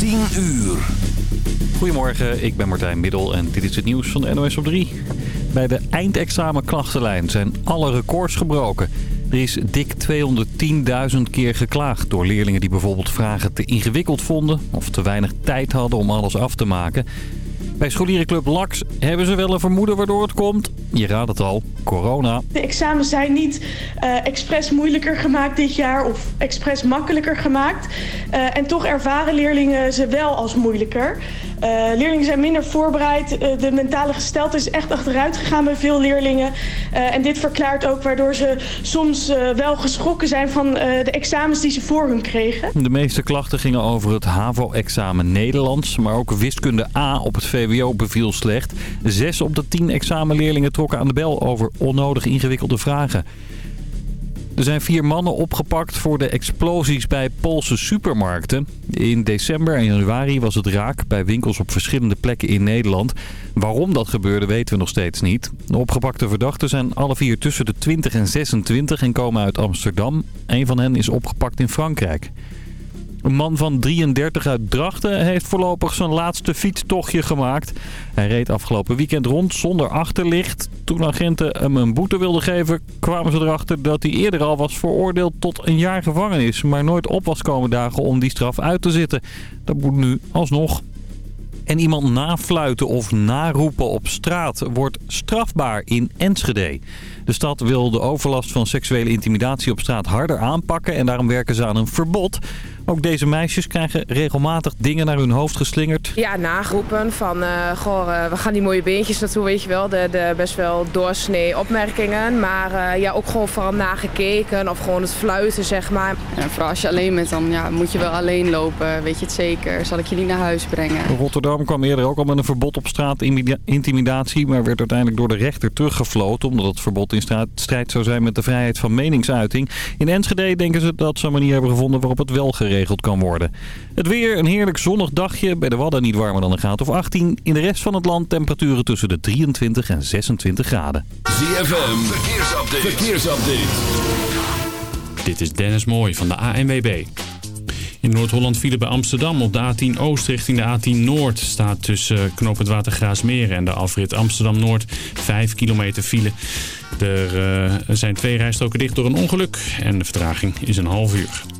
10 uur. Goedemorgen, ik ben Martijn Middel en dit is het nieuws van de NOS op 3. Bij de eindexamenklachtenlijn zijn alle records gebroken. Er is dik 210.000 keer geklaagd door leerlingen die bijvoorbeeld vragen te ingewikkeld vonden... of te weinig tijd hadden om alles af te maken... Bij scholierenclub LAX hebben ze wel een vermoeden waardoor het komt. Je raadt het al, corona. De examens zijn niet uh, expres moeilijker gemaakt dit jaar of expres makkelijker gemaakt. Uh, en toch ervaren leerlingen ze wel als moeilijker. Uh, leerlingen zijn minder voorbereid. Uh, de mentale gesteldheid is echt achteruit gegaan bij veel leerlingen. Uh, en dit verklaart ook waardoor ze soms wel geschrokken zijn van de examens die ze voor hun kregen. De meeste klachten gingen over het HAVO-examen Nederlands. Maar ook wiskunde A op het VWO beviel slecht. Zes op de tien examenleerlingen trokken aan de bel over onnodig ingewikkelde vragen. Er zijn vier mannen opgepakt voor de explosies bij Poolse supermarkten. In december en januari was het raak bij winkels op verschillende plekken in Nederland. Waarom dat gebeurde weten we nog steeds niet. De opgepakte verdachten zijn alle vier tussen de 20 en 26 en komen uit Amsterdam. Een van hen is opgepakt in Frankrijk. Een man van 33 uit Drachten heeft voorlopig zijn laatste fietstochtje gemaakt. Hij reed afgelopen weekend rond zonder achterlicht. Toen agenten hem een boete wilden geven, kwamen ze erachter dat hij eerder al was veroordeeld tot een jaar gevangenis. Maar nooit op was komen dagen om die straf uit te zitten. Dat moet nu alsnog. En iemand nafluiten of naroepen op straat wordt strafbaar in Enschede. De stad wil de overlast van seksuele intimidatie op straat harder aanpakken en daarom werken ze aan een verbod. Ook deze meisjes krijgen regelmatig dingen naar hun hoofd geslingerd. Ja, nagroepen van, uh, goh, uh, we gaan die mooie beentjes naartoe, weet je wel. De, de best wel doorsnee opmerkingen. Maar uh, ja, ook gewoon vooral nagekeken of gewoon het fluiten, zeg maar. En vooral als je alleen bent, dan ja, moet je wel alleen lopen, weet je het zeker. Zal ik je niet naar huis brengen. Rotterdam kwam eerder ook al met een verbod op straatintimidatie... maar werd uiteindelijk door de rechter teruggefloten... omdat het verbod in strijd zou zijn met de vrijheid van meningsuiting. In Enschede denken ze dat ze een manier hebben gevonden waarop het wel geregeld kan worden. Het weer, een heerlijk zonnig dagje. Bij de Wadden niet warmer dan een graad of 18. In de rest van het land temperaturen tussen de 23 en 26 graden. ZFM, verkeersupdate. verkeersupdate. Dit is Dennis Mooij van de ANWB. In Noord-Holland vielen bij Amsterdam op de A10 Oost richting de A10 Noord. Staat tussen Knoop het Watergraasmeren en de afrit Amsterdam-Noord 5 kilometer file. Er uh, zijn twee rijstroken dicht door een ongeluk en de vertraging is een half uur.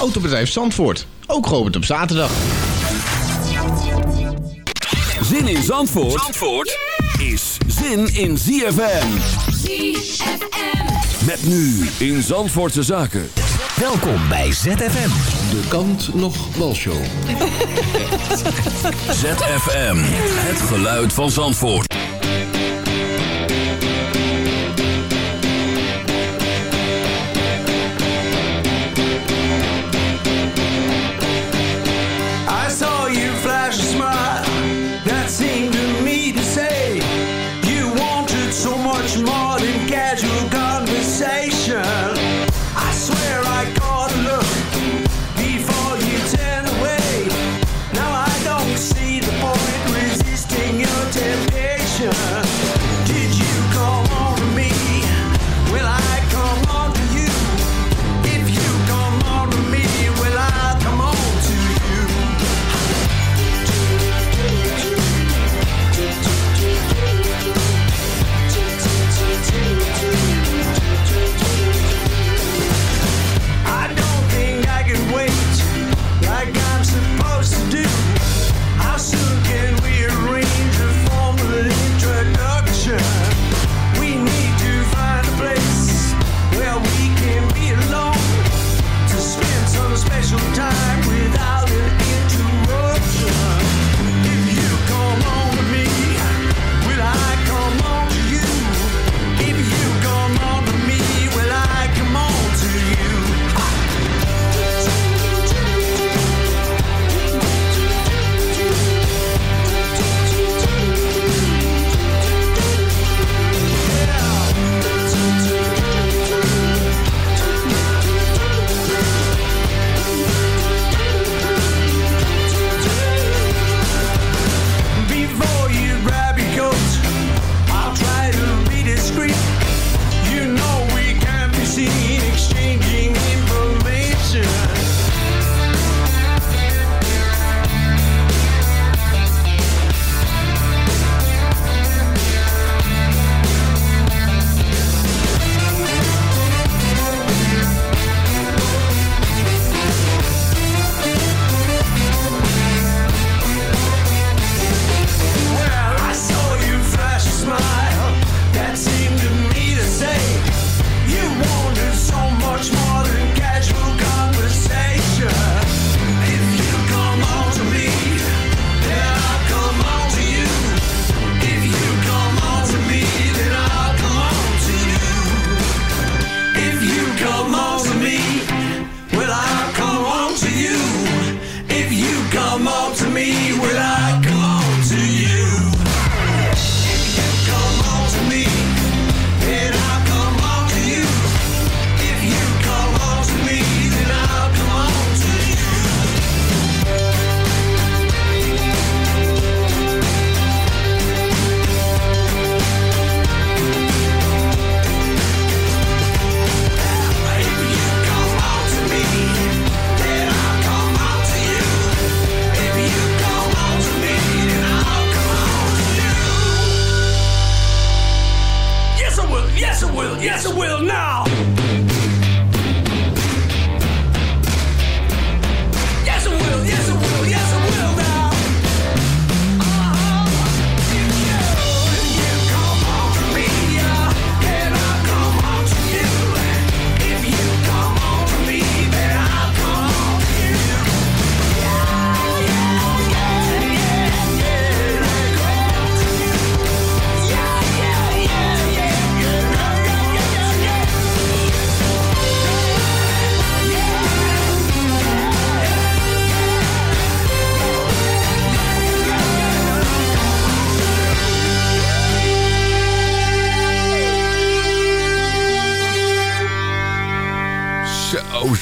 Autobedrijf Zandvoort, ook geopend op zaterdag. Zin in Zandvoort, Zandvoort is zin in ZFM. ZFM. Met nu in Zandvoortse Zaken. Welkom bij ZFM. De kant nog walshow. ZFM, het geluid van Zandvoort.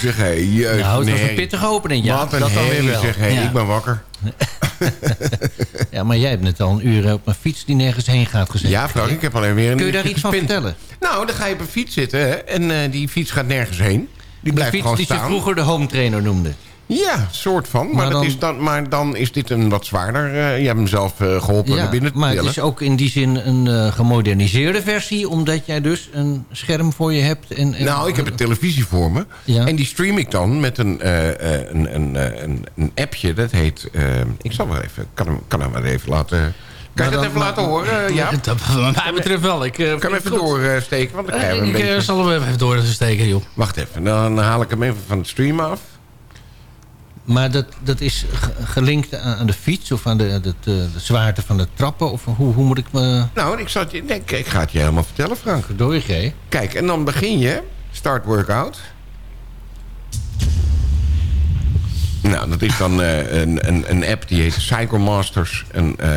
Zeg hé, jeugd. Nou, het was een pittige opening, ja. Wat een dat herrie, wel. zeg hé. Ja. Ik ben wakker. Ja, maar jij hebt net al een uur op een fiets die nergens heen gaat gezeten. Ja, Frank, ik heb alleen weer een Kun je daar iets van vertellen? Nou, dan ga je op een fiets zitten hè, en eh, die fiets gaat nergens heen. Die blijft de fiets gewoon die ze staan. vroeger de home trainer noemden. Ja, soort van. Maar, Maar dat dan- is dan, maar dan is dit een wat zwaarder. eh, je hebt hem zelf eh, geholpen Ja, naar binnen te maar het is ook in die zin een eh, gemoderniseerde versie... omdat jij dus een scherm voor je hebt. En, en- Nou, ik heb een televisie voor me. Ja. En die stream ik dan met een, een, een, een, een appje. Dat heet... ik zal wel even... Kan hem, kan hem maar even laten... Kan je dat dan- even laten horen? Dat, wat mij betreft wel. Ik, Kan hem even goed. doorsteken, want dan een ik beetje... zal hem even doorsteken, joh. Wacht even, dan haal ik hem even van de stream af. Maar dat, dat is ge- gelinkt aan aan de fiets of aan de, de, de, de zwaarte van de trappen? Of hoe, hoe moet ik me... Nou, ik, je, nee, ik, ik ga het je helemaal vertellen, Frank. Door je Kijk, en dan begin je. Start workout. Nou, dat is dan eh, een, een, een app die heet Cycle Masters. En, eh,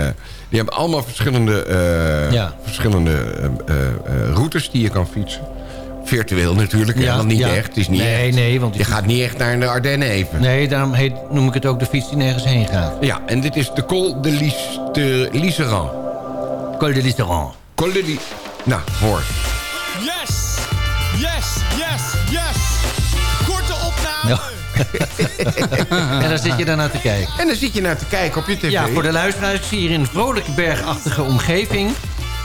die hebben allemaal verschillende, eh, Ja. verschillende routes die je kan fietsen. Virtueel natuurlijk, Ja, want niet ja. echt. Het is niet Nee, echt. nee, want Je gaat niet echt naar de Ardennen even. Nee, daarom heet, noem ik het ook de fiets die nergens heen gaat. Ja, en dit is de Col de, Lis, de Liseran. Col de Liseran. Col de Li... Nou, hoor. Yes! Yes, yes, yes! Korte opname! Ja. en dan zit je daarnaar te kijken. En dan zit je naar te kijken op je tv. Ja, voor de luisteraars. Zie hier in een vrolijke bergachtige omgeving...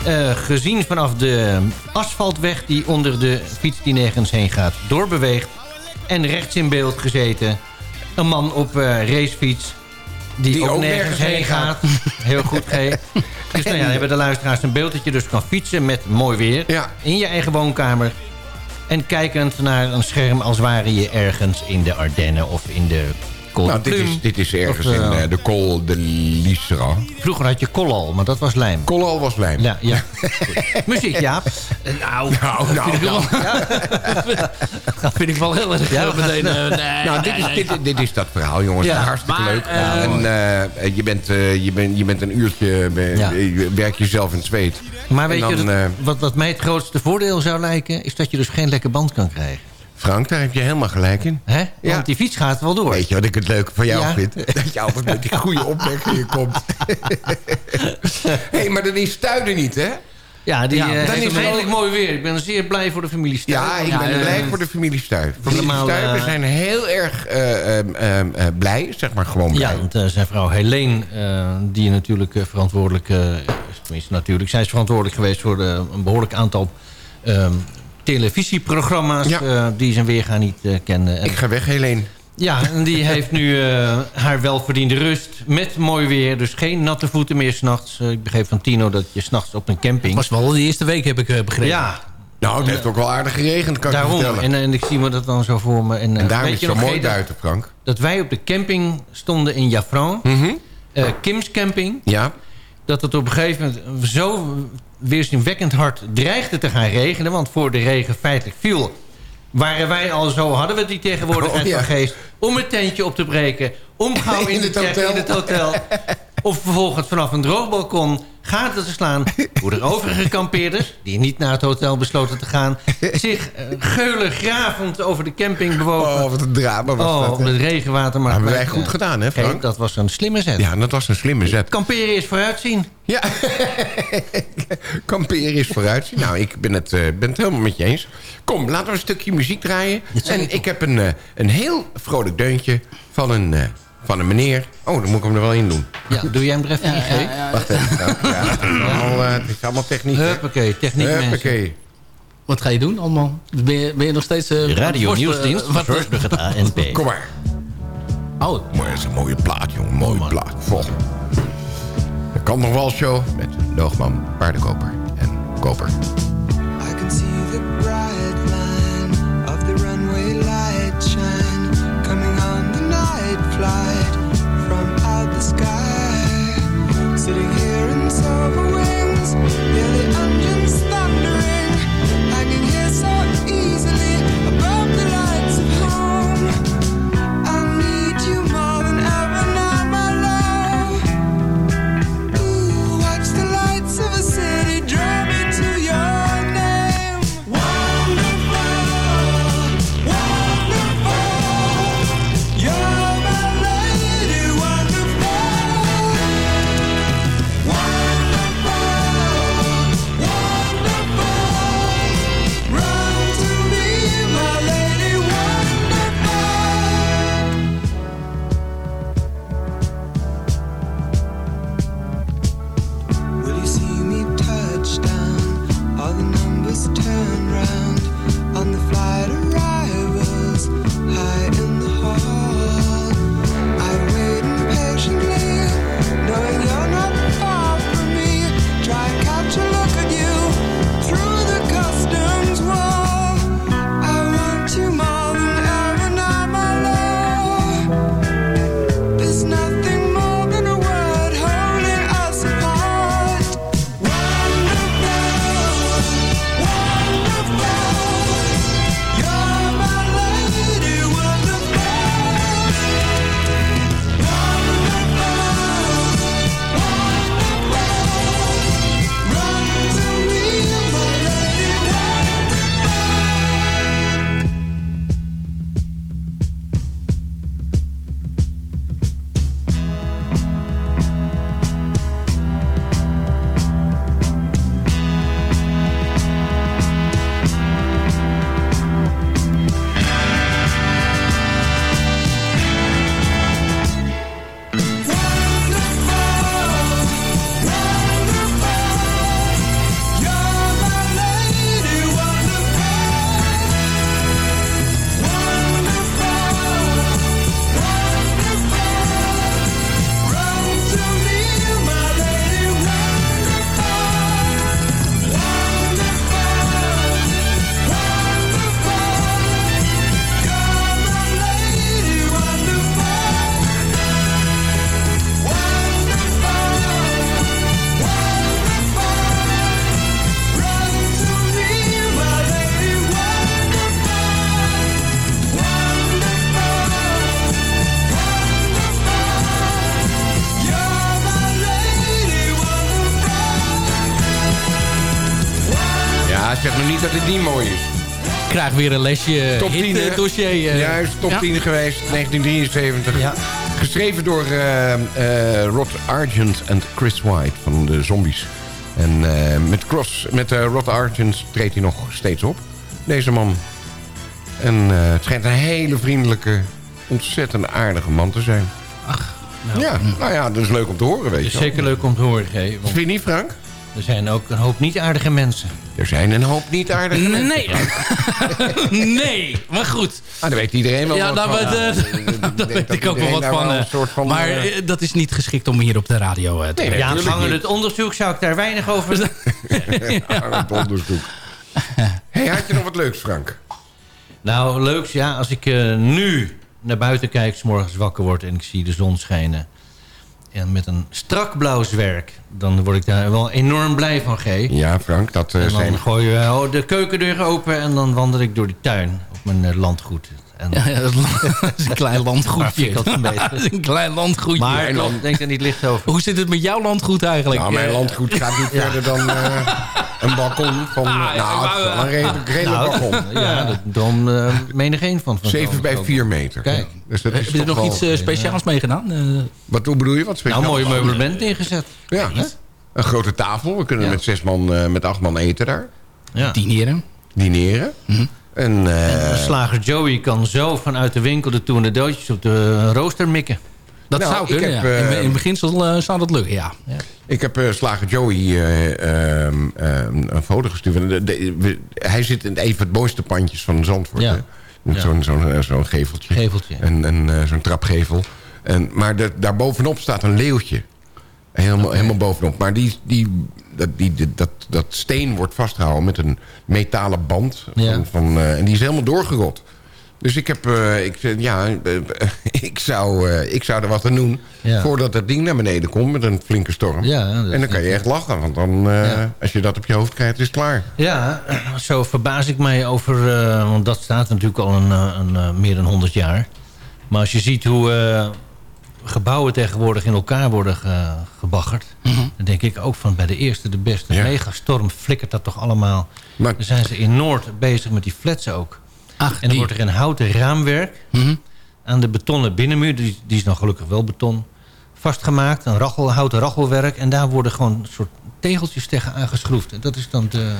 eh, gezien vanaf de asfaltweg die onder de fiets die nergens heen gaat doorbeweegt. En rechts in beeld gezeten een man op eh, racefiets die, ook, nergens heen gaat. Heel goed, G. Dus nou ja, dan hebben de luisteraars een beeld dat je dus kan fietsen met mooi weer. In je eigen woonkamer. En kijkend naar een scherm als ware je ergens in de Ardennen of in de De Nou, dit is, dit is ergens Of, eh, in eh, de Col de Liseran. Vroeger had je Collal, maar dat was lijm. Collal was lijm. Ja, ja. Muziek, Jaap. Nou, nou, nou. vind ik wel- dat vind ik wel heel erg Ja, eh, meteen... eh, nee, nou, dit is, dit, dit is dat verhaal, jongens. Ja, Hartstikke maar, leuk. eh, en eh, je, bent, eh, je, bent, je bent een uurtje, je werk jezelf in zweet. Maar weet je, dan, dat- eh, wat, wat mij het grootste voordeel zou lijken... is dat je dus geen lekke band kan krijgen. Frank, daar heb je helemaal gelijk in. Hè? Want die fiets gaat wel door. Weet je wat ik het leuke van jou Ja. vind? Dat je altijd met die goede opmerkingen komt. Hé, hey, maar dat is Stuiden niet, hè? Ja, die Ja, eh, dan is het redelijk mooi weer. Ik ben zeer blij voor de familie Stuy. Ja, ik ben eh, blij voor de familie Stuy. Familie we eh, zijn heel erg eh, ehm, ehm, eh, blij, zeg maar gewoon blij. Ja, want zijn vrouw Helene, die natuurlijk verantwoordelijk... is, tenminste natuurlijk, zij is verantwoordelijk geweest... voor een behoorlijk aantal ehm, televisieprogramma's... eh, die zijn weerga niet eh, kennen. En- Ik ga weg, Helene. Ja, en die heeft nu eh, haar welverdiende rust met mooi weer. Dus geen natte voeten meer s'nachts. Uh, ik begreep van Tino dat je s'nachts op een camping... was wel de eerste week, heb ik eh, begrepen. Ja. Nou, het heeft ook wel aardig geregend, kan ik je Daarom. vertellen. En, en ik zie me dat dan zo voor me. En, eh, En daarom is het zo mooi dat- buiten, Frank. Dat wij op de camping stonden in Jaffran. eh, Kim's camping. Ja. Dat het op een gegeven moment zo weerzinwekkend hard dreigde te gaan regenen. Want voor de regen feitelijk viel... waren wij al zo, hadden we die tegenwoordigheid Oh, ja. van geest... om het tentje op te breken, om gauw in, In de het hotel. in het hotel... of vervolgens vanaf een droogbalkon gaten te slaan... hoe de overige kampeerders, die niet naar het hotel besloten te gaan... zich uh, geulen gravend over de camping bewogen. Oh, wat een drama was oh, dat, om hè? het regenwater maar... Hebben wij goed gedaan, hè, Frank? Dat was een slimme zet. Ja, dat was een slimme zet. Kamperen is vooruitzien. Ja, kamperen is vooruitzien. Nou, ik ben het, eh, ben het helemaal met je eens. Kom, laten we een stukje muziek draaien. En ik heb een, eh, een heel vrolijk deuntje van een, eh, van een meneer. Oh, dan moet ik hem er wel in doen. Ja, doe jij hem er even in, G? Wacht even. Ja, het, is allemaal, eh, het is allemaal techniek. Huppakee, techniek mensen. Wat ga je doen allemaal? Ben je, ben je nog steeds... eh, Radio Nieuwsdienst, eh, wat- verzorgd het ANP. Kom maar. Oh. Mooi, dat is een mooie plaat, jongen. Mooie plaat. Vol. De Kan nog wel show met Doogman, Paardenkoper en Koper. I can see Yes. Ja, zeg nog niet dat het niet mooi is. Ik krijg weer een lesje Top hit, 10, eh, hè? dossier. eh. Juist, top Ja. 10 geweest, 1973. Geschreven door eh, Rod Argent en Chris White van de Zombies. En met, Cross, met Rod Argent treedt hij nog steeds op, deze man. En het schijnt een hele vriendelijke, ontzettend aardige man te zijn. Ach, ja, nou ja, dat is leuk om te horen, weet je zeker leuk om te horen, G. want Vind je niet, Frank? Er zijn ook een hoop niet aardige mensen. Er zijn een hoop niet aardige mensen. Nee. nee, maar goed. Ah, daar weet iedereen wel Ja, wat van. weet, eh, Ja, daar denk weet ik ook wel wat daar van. wel eh, soort van, maar eh, eh, dat is niet geschikt om hier op de radio eh, te Nee. Ja, niet. het onderzoek zou ik daar weinig over... Ja, het onderzoek. Hey, had je nog wat leuks, Frank? Nou, leuks, ja. Als ik eh, nu naar buiten kijk, 's morgens wakker word en ik zie de zon schijnen... en met een strak blauw zwerk, dan word ik daar wel enorm blij van, G. Ja, Frank, dat eh, En dan zijn... gooi je de keukendeur open en dan wandel ik door die tuin. Op mijn eh, landgoed. En, Ja, dat is een klein landgoedje. Dat is een klein landgoedje. Maar ik denk er niet licht over. Hoe zit het met jouw landgoed eigenlijk? Nou, mijn Eh, landgoed gaat niet verder dan eh, een balkon van... Ah, ja, nou, maar, het is wel een redelijk, redelijk Nou, balkon. Ja, dat droom uh, menig een van. van 7 bij zo'n- 4 meter. Kijk. Dus dat is Heb je er nog wel- iets speciaals mee gedaan? Eh, Wat hoe bedoel je? Wat speciaal? Nou, mooi meublement neergezet. Ja, een grote tafel. We kunnen met zes man, eh, met acht man eten daar. Ja. dineren. Dineren. En, eh, Slager Joey kan zo vanuit de winkel de toen de doodjes op de rooster mikken. Dat Nou, zou ik kunnen, heb, ja. in, eh, in beginsel eh, zou dat lukken, ja. Ik heb Slager Joey eh, ehm, ehm, een foto gestuurd. De- de- we- hij zit in een van het mooiste pandjes van Zandvoort. Ja. Ja. zo'n zo'n geveltje. Geveltje. En, en zo'n trapgevel. En, maar de, daarbovenop staat een leeuwtje. Helemaal, helemaal bovenop. Maar die, die, dat, die, dat, dat steen wordt vastgehouden met een metalen band. Ja. Van, van, eh, en die is helemaal doorgerot. Dus ik heb, eh, ik, zei, ja, eh, ik, zou, eh, ik zou er wat aan doen... Ja. voordat dat ding naar beneden komt met een flinke storm. Ja, en dan kan je echt lachen, want dan, eh, als je dat op je hoofd krijgt, is het klaar. Ja, zo verbaas ik mij over... eh, want dat staat natuurlijk al een, eh, een, eh, meer dan 100 jaar. Maar als je ziet hoe eh, gebouwen tegenwoordig in elkaar worden ge- gebaggerd... dan denk ik ook van bij de eerste, de beste Ja. megastorm... flikkert dat toch allemaal... Maar, Dan zijn ze in Noord bezig met die flats ook. Ach, En dan die. wordt er een houten raamwerk... Mhm. aan de betonnen binnenmuur... die, die is dan gelukkig wel beton... vastgemaakt, een rachel, houten rachelwerk... en daar worden gewoon een soort tegeltjes tegen aangeschroefd. En dat is dan de...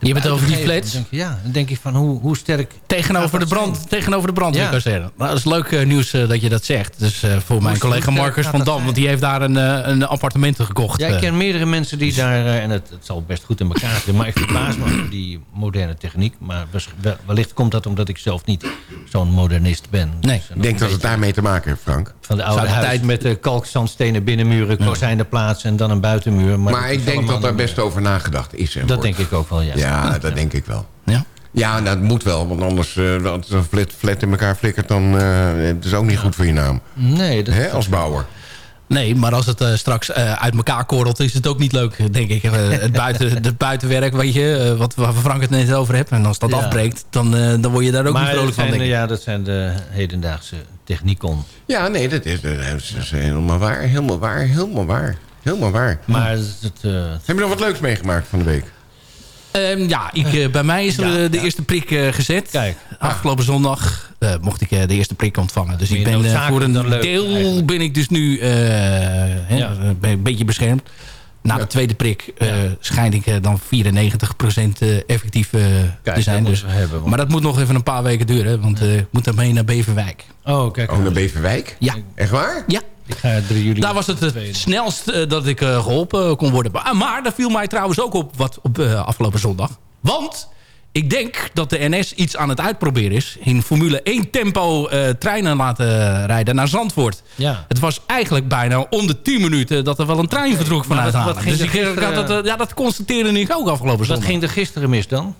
de Je hebt het over die flats? Denk ja, dan denk je van hoe, hoe sterk... Tegenover de brand, zijn? tegenover de brand, Ja. wil ik wel zeggen. Nou, dat is leuk eh, nieuws eh, dat je dat zegt. Dus eh, voor mijn collega Marcus van Dam, want die heeft daar een, een appartement gekocht. Ja, ik ken meerdere mensen die daar... eh, en het, het zal best goed in elkaar zitten... maar ik verbaas me over die moderne techniek. Maar wellicht komt dat omdat ik zelf niet zo'n modernist ben. Nee. Dus, ik denk dat het daarmee te maken heeft, Frank. Van de oude huis tijd- met de kalkzandstenen binnenmuren, kozijnen plaatsen en dan een buitenmuur. Maar, Maar, ik denk dat daar best over nagedacht is. Dat denk ik ook wel, ja. Ja, dat denk ik wel. Ja? Ja, dat moet wel, want anders eh, als een flat, flat in elkaar flikkert... dan uh, het is ook niet goed voor je naam. Nee, dat, Hè, als bouwer. Nee, maar als het eh, straks eh, uit elkaar korrelt, is het ook niet leuk, denk ik. Het, buiten, het buitenwerk, weet je, wat, waar Frank het net over heeft. En als dat Ja. afbreekt, dan, eh, dan word je daar ook maar niet vrolijk van, denk ik. ja, dat zijn de hedendaagse techniekon. Ja, nee, dat is, dat is, dat is helemaal waar. Helemaal waar, helemaal waar. Helemaal waar. Maar het, eh, Heb je nog wat leuks meegemaakt van de week? Ehm, ja, ik, eh, bij mij is er Ja, eh, de ja. eerste prik eh, gezet. Kijk. Afgelopen zondag eh, mocht ik de eerste prik ontvangen. Dus ik ben eh, voor een dan leuk, deel eigenlijk. ben ik dus nu eh, een een beetje beschermd. Na de tweede prik eh schijn ik dan 94% eh, effectief Kijk, te zijn. dat Dus, hebben, maar dat moet nog even een paar weken duren. Want eh, ik moet dan mee naar Beverwijk. Oh, kijk. Oh, naar Beverwijk? Ja. Echt waar? Ja. Ik ga 3 juli... Daar was het het snelst eh, dat ik eh, geholpen kon worden. Maar, maar daar viel mij trouwens ook op wat op eh, afgelopen zondag. Want ik denk dat de NS iets aan het uitproberen is. In Formule 1 tempo eh, treinen laten rijden naar Zandvoort. Ja. Het was eigenlijk bijna om de 10 minuten dat er wel een trein vertrok vanuit wat- wat Dus ik, eh, gisteren- dat, eh, ja, dat constateerde ik ook afgelopen Wat zondag. ging er gisteren mis dan?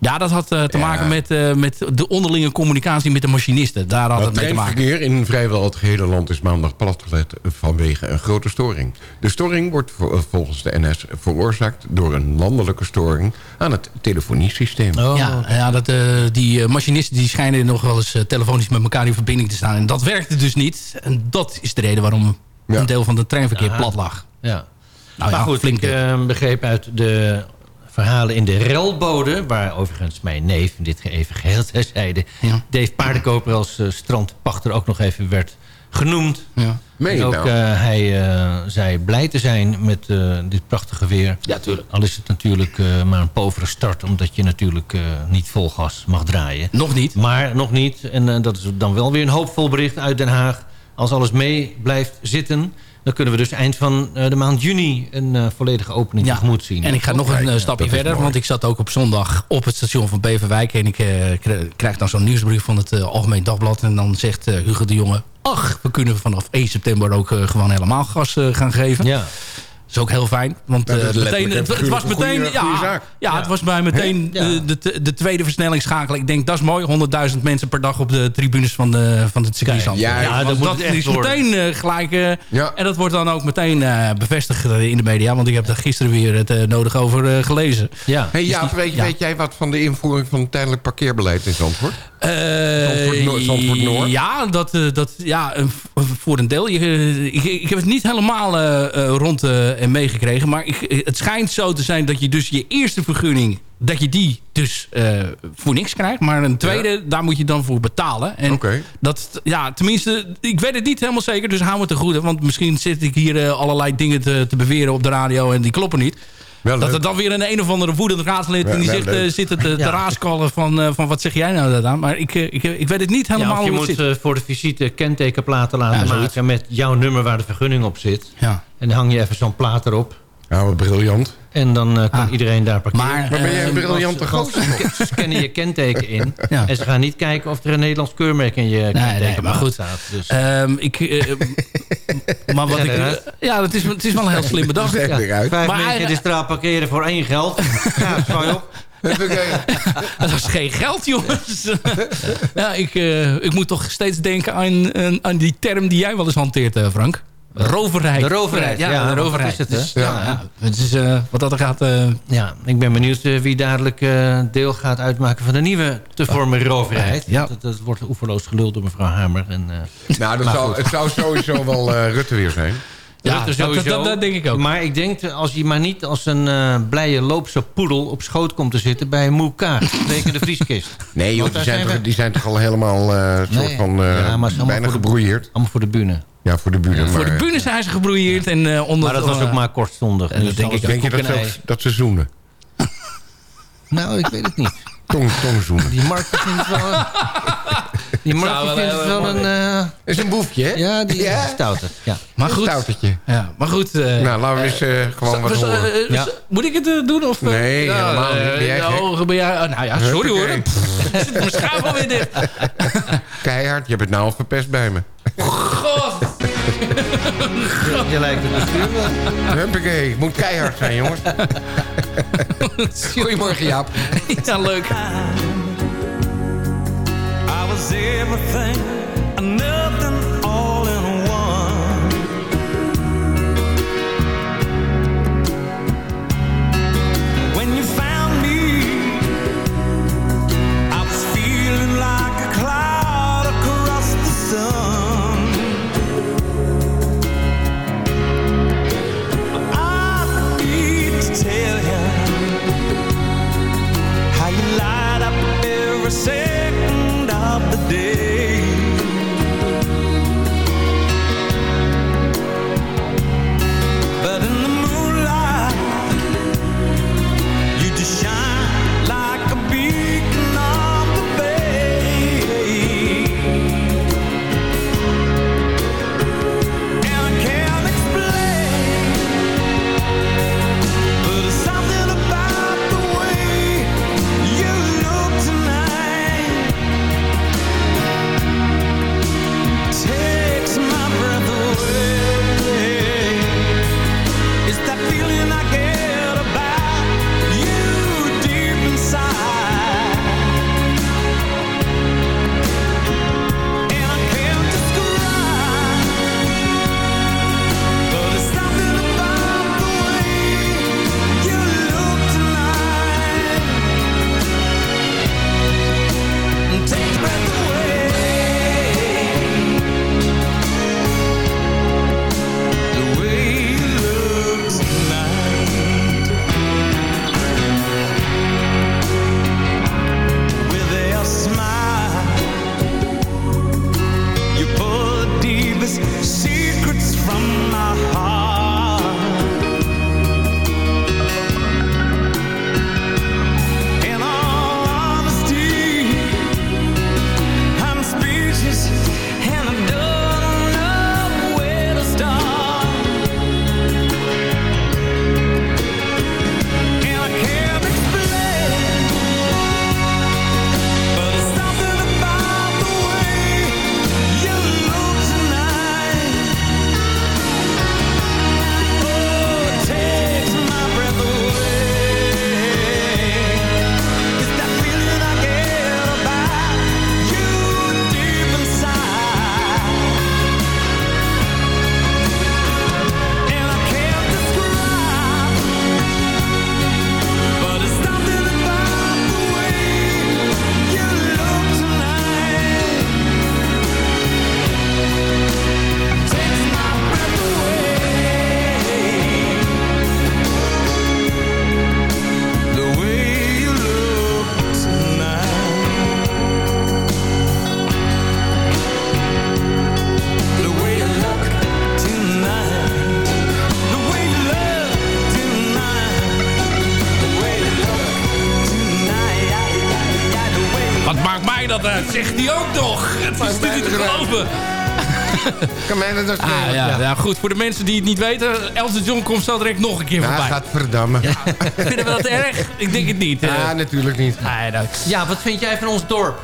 Ja, dat had eh, te Ja. maken met, eh, met de onderlinge communicatie met de machinisten. Daar had Het het mee te maken. treinverkeer in vrijwel het gehele land is maandag platgelegd vanwege een grote storing. De storing wordt eh, volgens de NS veroorzaakt door een landelijke storing aan het telefoniesysteem. Oh, Ja, ja dat, eh, die machinisten die schijnen nog wel eens telefonisch met elkaar in verbinding te staan. En dat werkte dus niet. En dat is de reden waarom Ja. een deel van het treinverkeer Ja. plat lag. Ja. Nou maar ja, goed, flink. ik begreep uit de verhalen in de relbode... waar overigens mijn neef, in dit even geheel terzijde... Ja. Dave Paardenkoper als eh, strandpachter ook nog even werd genoemd. Ja. Meen je En ook nou? eh, hij eh, zei blij te zijn met eh, dit prachtige weer. Ja, tuurlijk. Al is het natuurlijk eh, maar een povere start... omdat je natuurlijk eh, niet vol gas mag draaien. Nog niet. Maar nog niet. En eh, dat is dan wel weer een hoopvol bericht uit Den Haag. Als alles mee blijft zitten... dan kunnen we dus eind van eh, de maand juni... een eh, volledige opening Ja, tegemoet zien. en ik ga nog een eh, ja, stapje verder. Want ik zat ook op zondag op het station van Beverwijk. En ik kri- krijg dan zo'n nieuwsbrief van het Algemeen Dagblad. En dan zegt eh, Hugo de Jonge... Ach, we kunnen vanaf 1 september ook gewoon helemaal gas gaan geven. Ja. Dat is ook heel fijn. Want is eh, meteen, het, was meteen... goede- ja, goede ja, het was bij meteen Ja. de, de, de tweede versnelling schakelen. Ik denk, dat is mooi. 100.000 mensen per dag op de tribunes van, de, van het circuit. Ja, ja, dat moet dat is meteen eh, gelijk... eh, Ja. En dat wordt dan ook meteen eh, bevestigd eh, in de media. Want ik heb daar gisteren weer het eh, nodig over eh, gelezen. Ja. Hey Jaap, weet, ja. weet jij wat van de invoering van het tijdelijk parkeerbeleid in Zandvoort? Zandvoort Zandvoort Noord? Ja, dat, eh, dat, ja eh, voor een deel. Eh, ik, ik heb het niet helemaal eh, eh, rond eh, en meegekregen. Maar ik, het schijnt zo te zijn dat je dus je eerste vergunning... dat je die dus eh, voor niks krijgt. Maar een tweede, daar moet je dan voor betalen. En dat, ja, tenminste, ik weet het niet helemaal zeker. Dus hou me te goede. Want misschien zit ik hier eh, allerlei dingen te, te beweren op de radio... en die kloppen niet. Dat leuk. er dan weer een een of andere woedend raadslid... En die wel zegt, eh, zit het te, te Ja. raaskallen van, eh, van... wat zeg jij nou daaraan? Maar ik, eh, ik, ik weet het niet helemaal Ja, of je moet zit. eh, voor de visite kentekenplaten laten maken... met jouw nummer waar de vergunning op zit. Ja. En dan hang je even zo'n plaat erop. Ja, wat briljant. En dan eh, kan iedereen daar parkeren. Maar, Maar ben jij een En briljante gozer? Ze scannen je kenteken in. Ja. En ze gaan niet kijken of er een Nederlands keurmerk in je nee, kenteken maar goed. staat. Dus. Ehm, ik, eh, maar wat Ja, ik, ja, het is, het is wel een heel slim bedacht. Ja, vijf Maar mensen in de straat parkeren voor één geld. ja, op. Dat is geen geld, jongens. ja, ik, eh, ik moet toch steeds denken aan, aan, aan die term die jij wel eens hanteert, eh, Frank. Roverheid. De roverheid, ja, ja, de roverheid. is het? Dus, ja, ja, het is, eh, wat dat er gaat... eh, Ja, ik ben benieuwd eh, wie dadelijk eh, deel gaat uitmaken van de nieuwe te vormen roverheid. Ja. Dat, dat wordt oeverloos geluld door mevrouw Hamer. En, eh, Nou, dat zou, het zou sowieso wel eh, Rutte weer zijn. Ja, dat- dat- dat denk ik ook. Maar ik denk, als hij maar niet als een eh, blije loopse poedel op schoot komt te zitten bij een moe kaart. Teken de vrieskist. Nee, joh, die zijn, zijn toch, die zijn toch al helemaal eh soort Nee. van eh, Ja, maar ze allemaal bijna voor de- gebroeierd. Allemaal voor de bühne. Ja, voor de bühne. voor de bühne zijn ze gebroeierd. En, eh, onder, Maar dat was ook maar kortstondig. En dat Dus denk alles ik Denk je dat en ze, ei. ook- dat ze zoenen? Nou, ik weet het niet. Tong, tongzoenen. Die Mark die vindt het wel... Die Mark vindt het wel een... eh, is een boefje, hè? ja, die Ja. is stouter. Ja. Maar Een goed. stoutertje. Ja, maar goed. eh, Nou, laten we eens eh, gewoon wat horen. Ja. Moet ik het doen? Of? Nee, Ja, helemaal niet. eh, Ben jij oh, ben jij, nou ja, sorry hoor. Huppakee. Pff, Zit mijn schaap alweer dicht. Keihard, je hebt het nou al verpest bij me. God. Je lijkt het bestuur wel. Moet keihard zijn, jongens. Goedemorgen, Jaap. Ja, leuk. I was everything say hij ook nog. Het is niet te geloven. Kan mij dat Ah, ja, ja. goed. Voor de mensen die het niet weten. Elton John komt zo direct nog een keer Ja, voorbij. gaat verdammen. Ja, Vinden we dat erg? Ik denk het niet. eh. natuurlijk niet. Nee, nou, Ja, wat vind jij van ons dorp?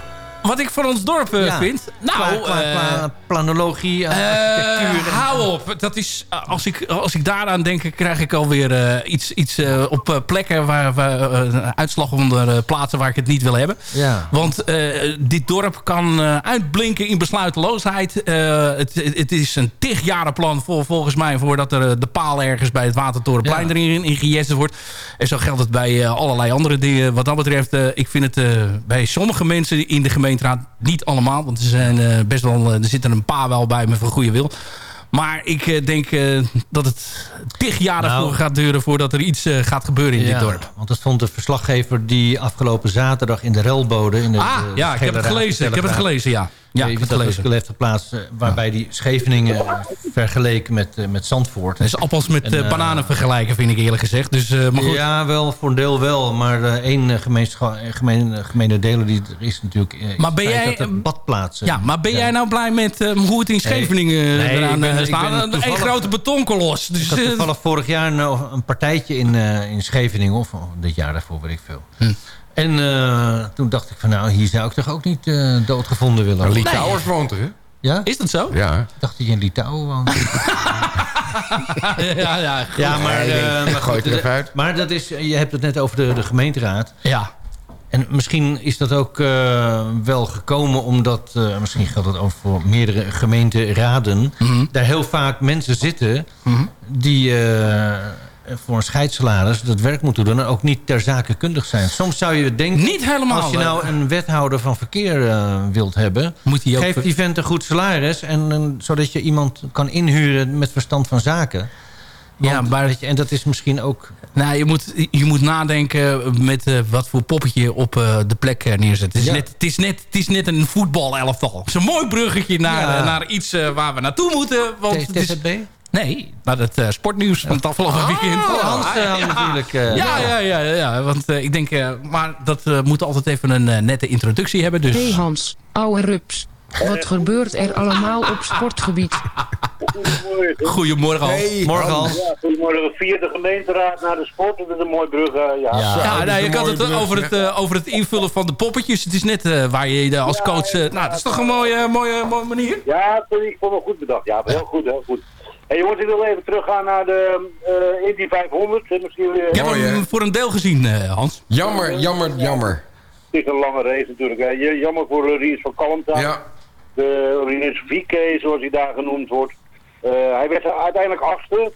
Wat ik van ons dorp eh, Ja. vind? Nou, qua, qua, eh, qua planologie, Eh, architectuur. en- hou op. Dat is, als, ik, als ik daaraan denk, krijg ik alweer iets, iets op plekken waar, eh, uitslag onder plaatsen waar ik het niet wil hebben. Ja. Want dit dorp kan uitblinken in besluiteloosheid. Het, het, is een tig jaren plan voor, volgens mij voordat er de paal ergens bij het Watertorenplein Ja. erin in gejessen wordt. En zo geldt het bij allerlei andere dingen. Wat dat betreft, ik vind het bij sommige mensen in de gemeenteraad, niet allemaal, want er, zijn, eh, best wel, eh, er zitten een paar wel bij me van goede wil. Maar ik eh, denk dat het tig jaren Nou. voor gaat duren voordat er iets gaat gebeuren in Ja, dit dorp. Want er stond de verslaggever die afgelopen zaterdag in de relbode... In de, Ah, de ja, ik heb het gelezen. Ik heb het gelezen, ja. Ja, ik dat verschil heeft geplaatst waarbij die Scheveningen eh, vergeleken met, eh, met Zandvoort. Is appels met En, eh, bananen vergelijken, vind ik eerlijk gezegd. Dus, maar goed. Ja, wel, voor een deel wel. Maar één uh, gemene, delen die er is natuurlijk... Maar ben jij- badplaatsen... Ja, maar ben jij nou blij met hoe het in Scheveningen Nee, eraan ik ben- eh, ik staat? ben grote betonkolos. Dus, Ik toevallig vorig jaar een, een partijtje in, in Scheveningen. Of dit jaar daarvoor, weet ik veel. Hm. En eh, toen dacht ik van nou, hier zou ik toch ook niet eh, doodgevonden willen Maar worden. Lee Towers woont er, hè? Ja? is dat zo? Ja. Ik dacht dat je in Litouwen woonde. ja, ja, goed. ja, maar, nee, maar, goed, de- maar dat is, je hebt het net over de, de gemeenteraad. ja. En misschien is dat ook eh, wel gekomen omdat... misschien geldt het ook voor meerdere gemeenteraden... Mhm. daar heel vaak mensen zitten... die eh, voor een scheidssalaris dat werk moeten doen... en ook niet ter zake kundig zijn. Soms zou je denken... Niet helemaal, Als je eh. nou een wethouder van verkeer eh, wilt hebben... Moet hij ook geef die vent een goed salaris... En, en, zodat je iemand kan inhuren met verstand van zaken... Ja, maar- je, en dat is misschien ook... Nou, je moet, je moet nadenken met eh, wat voor poppetje je op eh, de plek eh, neerzet. Het is, Ja. net, het, is net, het is net een voetbalelftal. Het is een mooi bruggetje naar, Ja. eh, naar iets eh, waar we naartoe moeten. Want het TZB? Nee, naar het eh, sportnieuws van het afgelopen weekend. Oh, Hans eh, ja. natuurlijk... eh, Ja, ja, ja, ja, ja, want eh, ik denk, maar dat eh, moet altijd even een nette introductie hebben. Dus. Hey Hans, ouwe rups. Wat gebeurt er allemaal op sportgebied? Goedemorgen. Hans. Hey, Morgen. Ja, goedemorgen. Vierde gemeenteraad naar de sport. Dat is een mooi brug. ja. Ja. Ja, nou, je een had mooie het brug, over, het, over het invullen van de poppetjes. Het is net eh, waar je als coach... nou, dat is toch een mooie, mooie, mooie manier? Ja, ik vond het goed bedacht. Ja, heel goed, heel goed. Hey, jongens, ik wil even teruggaan naar de eh Indy 500. Eh, Misschien weer, Ik heb Mooi, hem hè? voor een deel gezien, eh, Hans. Jammer, jammer, jammer. Het is een lange race natuurlijk. Hè. Jammer voor uh, Ries van Kalmthout. Ja. De Ries VK, zoals hij daar genoemd wordt. Eh, hij werd uiteindelijk achtste.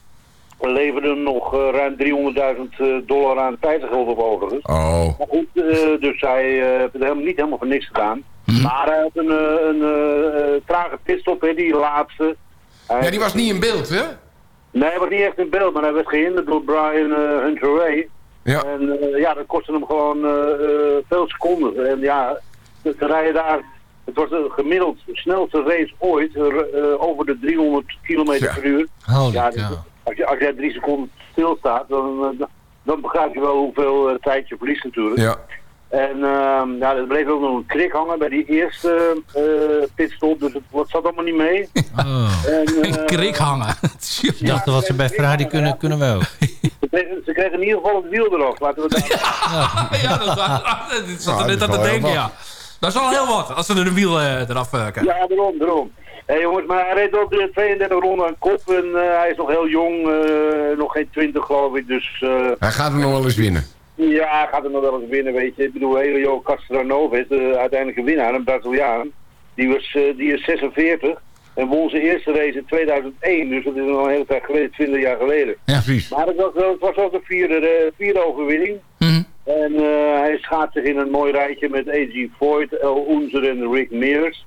Leverde nog eh, ruim 300.000 eh, dollar aan tijdsgeld op overigens. Oh. Maar goed, eh, dus hij eh, heeft het helemaal, niet helemaal voor niks gedaan. Maar hij had een, eh, een eh, eh, trage pitstop, hè, die laatste. Ja, die was niet in beeld, hè? Nee, hij was niet echt in beeld, maar hij werd gehinderd door Brian eh Hunter Ray. Ja. En eh, ja, dat kostte hem gewoon eh, veel seconden. En ja, ze rijden daar, het was de gemiddeld snelste race ooit, over de 300 km Ja. per uur. Holy Ja, dus als, je, als jij drie seconden stilstaat, dan, dan begrijp je wel hoeveel tijd je verliest natuurlijk. Ja. En ehm, ja, er bleef ook nog een krik hangen bij die eerste eh pitstop, dus het wat zat allemaal niet mee. Oh. En, Een eh, krik hangen. Ik dacht, wat ze bij Ferrari kunnen, kunnen we ook. Ze kregen, ze kregen in ieder geval het wiel eraf, laten we daar... ja, dat zat er net dat aan is te denken, ja. Dat is al heel wat, als ze er een wiel eh, eraf uh, krijgen. Ja, daarom, daarom. Hé jongens, maar hij reed ook de 32 ronden aan kop en hij is nog heel jong, eh, nog geen 20 geloof ik, dus eh, Hij gaat hem nog wel eens winnen. Ja, hij gaat er nog wel eens winnen, weet je. Ik bedoel, Helio Castronovo, de uiteindelijke winnaar, een Braziliaan, die, was, eh, die is 46 en won zijn eerste race in 2001, dus dat is nog een hele tijd geleden, 20 jaar geleden. Ja. Precies. Maar het was, wel- het was ook de vierde, de vierde overwinning. Mhm. En eh, hij schaat zich in een mooi rijtje met A.G. Voigt, El Unzer en Rick Mears.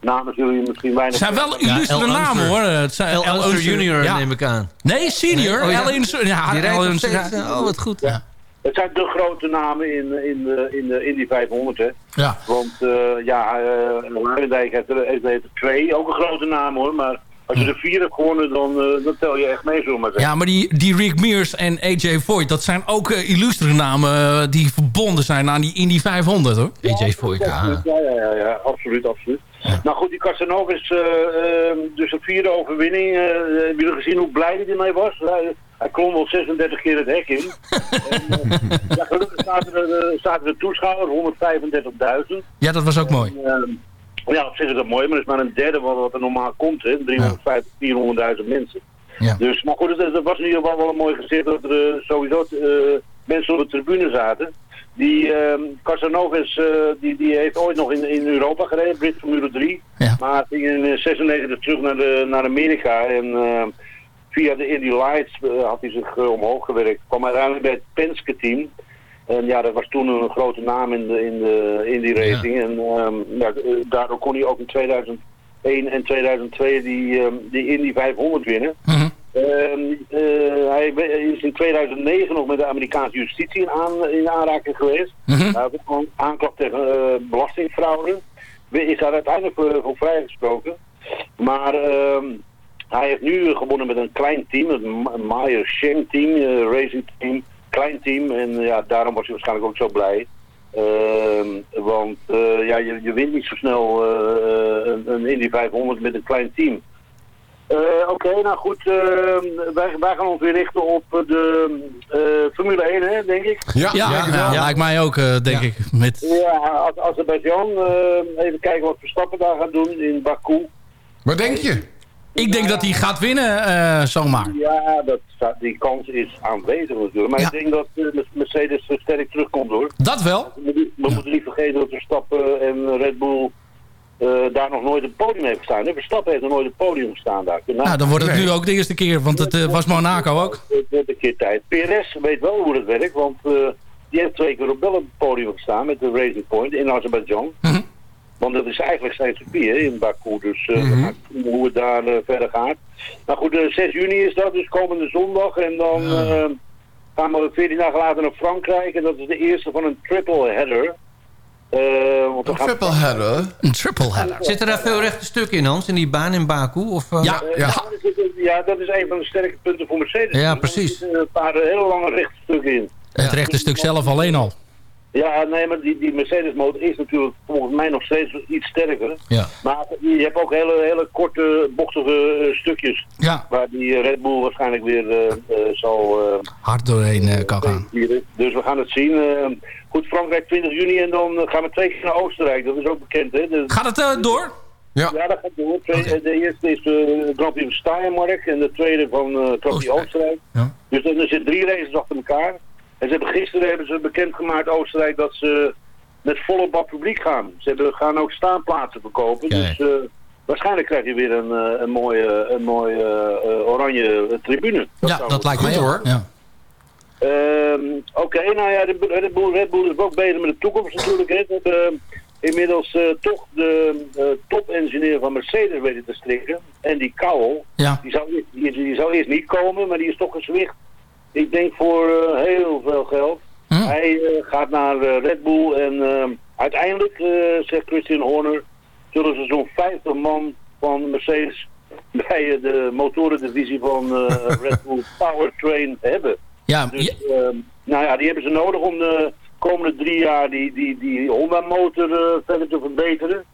Namen zullen je misschien weinig... Het zijn wel Ja, El namen hoor. Het zijn El Unser Junior ja. neem ik aan. Nee, senior. Nee, oh ja. El ja, Die rijdt ja. eh, Oh, wat goed. Ja. Het zijn de grote namen in, in, de, in, de, in die 500, hè. Ja. Want eh ja, uh, Luijendijk heeft er, heeft er twee, ook een grote naam hoor, maar Als je er vier hebt gewonnen, dan, eh, dan tel je echt mee, zullen we maar zeggen. Ja, maar die, die Rick Mears en AJ Voigt, dat zijn ook eh, illustere namen eh, die verbonden zijn aan die Indy 500 hoor. AJ Voigt, Ja, ja, ja, ja, ja, absoluut, absoluut. Nou goed, die Casanova is eh, eh, dus een vierde overwinning. Eh, hebben jullie gezien hoe blij hij ermee was? Hij, klom wel 36 keer het hek in. en, eh, ja, gelukkig zaten er, eh, zaten er toeschouwers, 135.000. Ja, dat was ook mooi. Ehm, ja, op zich is dat mooi, maar dat is maar een derde wat, wat er normaal komt. hè 350, 400.000 mensen. Ja. Dus, maar goed, het, het was in ieder geval wel een mooi gezicht dat er eh, sowieso eh, mensen op de tribune zaten. Die eh, die, die heeft ooit nog in, in Europa gereden, Brit Formule 3. Maar ging in 96 terug naar, de, naar Amerika en ehm, via de Indy Lights eh, had hij zich eh, omhoog gewerkt. Kwam uiteindelijk bij het Penske team. En ja, dat was toen een grote naam in de, in de, in die racing. En ehm, ja, eh, daardoor kon hij ook in 2001 en 2002 die, ehm, die Indy 500 winnen. Ehm, eh, hij is in 2009 nog met de Amerikaanse justitie in, aan, in aanraking geweest. Hij had ook gewoon aanklacht tegen belastingfraude. Is daar uiteindelijk voor, voor vrijgesproken. Maar ehm, hij heeft nu gewonnen met een klein team, het Ma- Meyer Shem team, eh, racing team. Klein team en eh, ja, daarom was hij waarschijnlijk ook zo blij. Ehm, want eh, ja, je, je wint niet zo snel eh, een, een Indy 500 met een klein team. Eh, Oké, nou goed. ehm, wij, wij gaan ons weer richten op de eh, Formule 1, hè, denk ik. Ja, ja, lijkt mij ook, eh, denk ik. Met... Ja, Az- Azerbeidzjan. eh, even kijken wat Verstappen daar gaat doen in Baku. Wat denk je? Ik denk dat hij gaat winnen, eh, zomaar. Ja, dat, die kans is aanwezig natuurlijk. Maar ik denk dat eh, Mercedes eh, sterk terugkomt hoor. Dat wel. We, moeten- niet vergeten dat Verstappen en Red Bull eh, daar nog nooit een podium heeft gestaan. Verstappen heeft nog nooit een podium gestaan daar. Nou, dan wordt het nu ook de eerste keer, want het eh, was Monaco ook. Het een keer tijd. PRS weet wel hoe het werkt, want eh, die heeft twee keer op wel een podium gestaan met de Racing Point in Azerbeidzjan. Want dat is eigenlijk zijn circuit hè, in Baku, dus eh, we gaan zien hoe het daar eh, verder gaat. Nou goed, eh, 6 juni is dat, dus komende zondag. En dan eh, gaan we 14 dagen later naar Frankrijk en dat is de eerste van een triple header. Eh, want een triple header? Een triple header. Zitten daar veel rechte stukken in, Hans? In die baan in Baku? Of, eh? Ja, ja. ja, dat is een van de sterke punten voor Mercedes. Ja, Er precies. zitten een paar eh, hele lange rechtstukken in. Het rechte stuk zelf alleen al. Ja, nee, maar die, die Mercedes-motor is natuurlijk volgens mij nog steeds iets sterker. Ja. Maar je hebt ook hele, hele korte, bochtige eh, stukjes. Ja. Waar die Red Bull waarschijnlijk weer eh, eh, zal eh, Hard doorheen eh, kan gaan. Dus we gaan het zien. Eh, goed, Frankrijk 20 juni en dan eh, gaan we twee keer naar Oostenrijk. Dat is ook bekend, hè? De- Gaat het eh, door? Ja. ja, dat gaat door. Twee, eh, De eerste is de Grand Prix van Steiermark en de tweede van eh Grand Prix Oostenrijk. Ja. Dus dan er zitten drie races achter elkaar. En ze hebben, gisteren hebben ze bekendgemaakt, Oostenrijk, dat ze met volle bak publiek gaan. Ze hebben, gaan ook staanplaatsen verkopen. Dus eh, waarschijnlijk krijg je weer een, eh, een mooie, een mooie eh, oranje tribune. Ja, zou- dat lijkt mij hoor. Ja. Ehm, Oké, nou ja, de Red Bull, Red Bull is ook bezig met de toekomst natuurlijk. Hè. Eh, inmiddels eh, toch de eh top-engineer van Mercedes weten te strikken. En die Cowell, Ja. die, zou, eerst- die, die zou eerst niet komen, maar die is toch gezwicht. Ik denk voor eh, heel veel geld. Hij eh, gaat naar eh, Red Bull en ehm, uiteindelijk, zegt Christian Horner, zullen ze zo'n 50 man van Mercedes bij de motorendivisie van Red Bull Powertrain hebben. Ja, Dus, ehm, nou ja, die hebben ze nodig om de komende drie jaar die, die, die Honda-motor verder te verbeteren.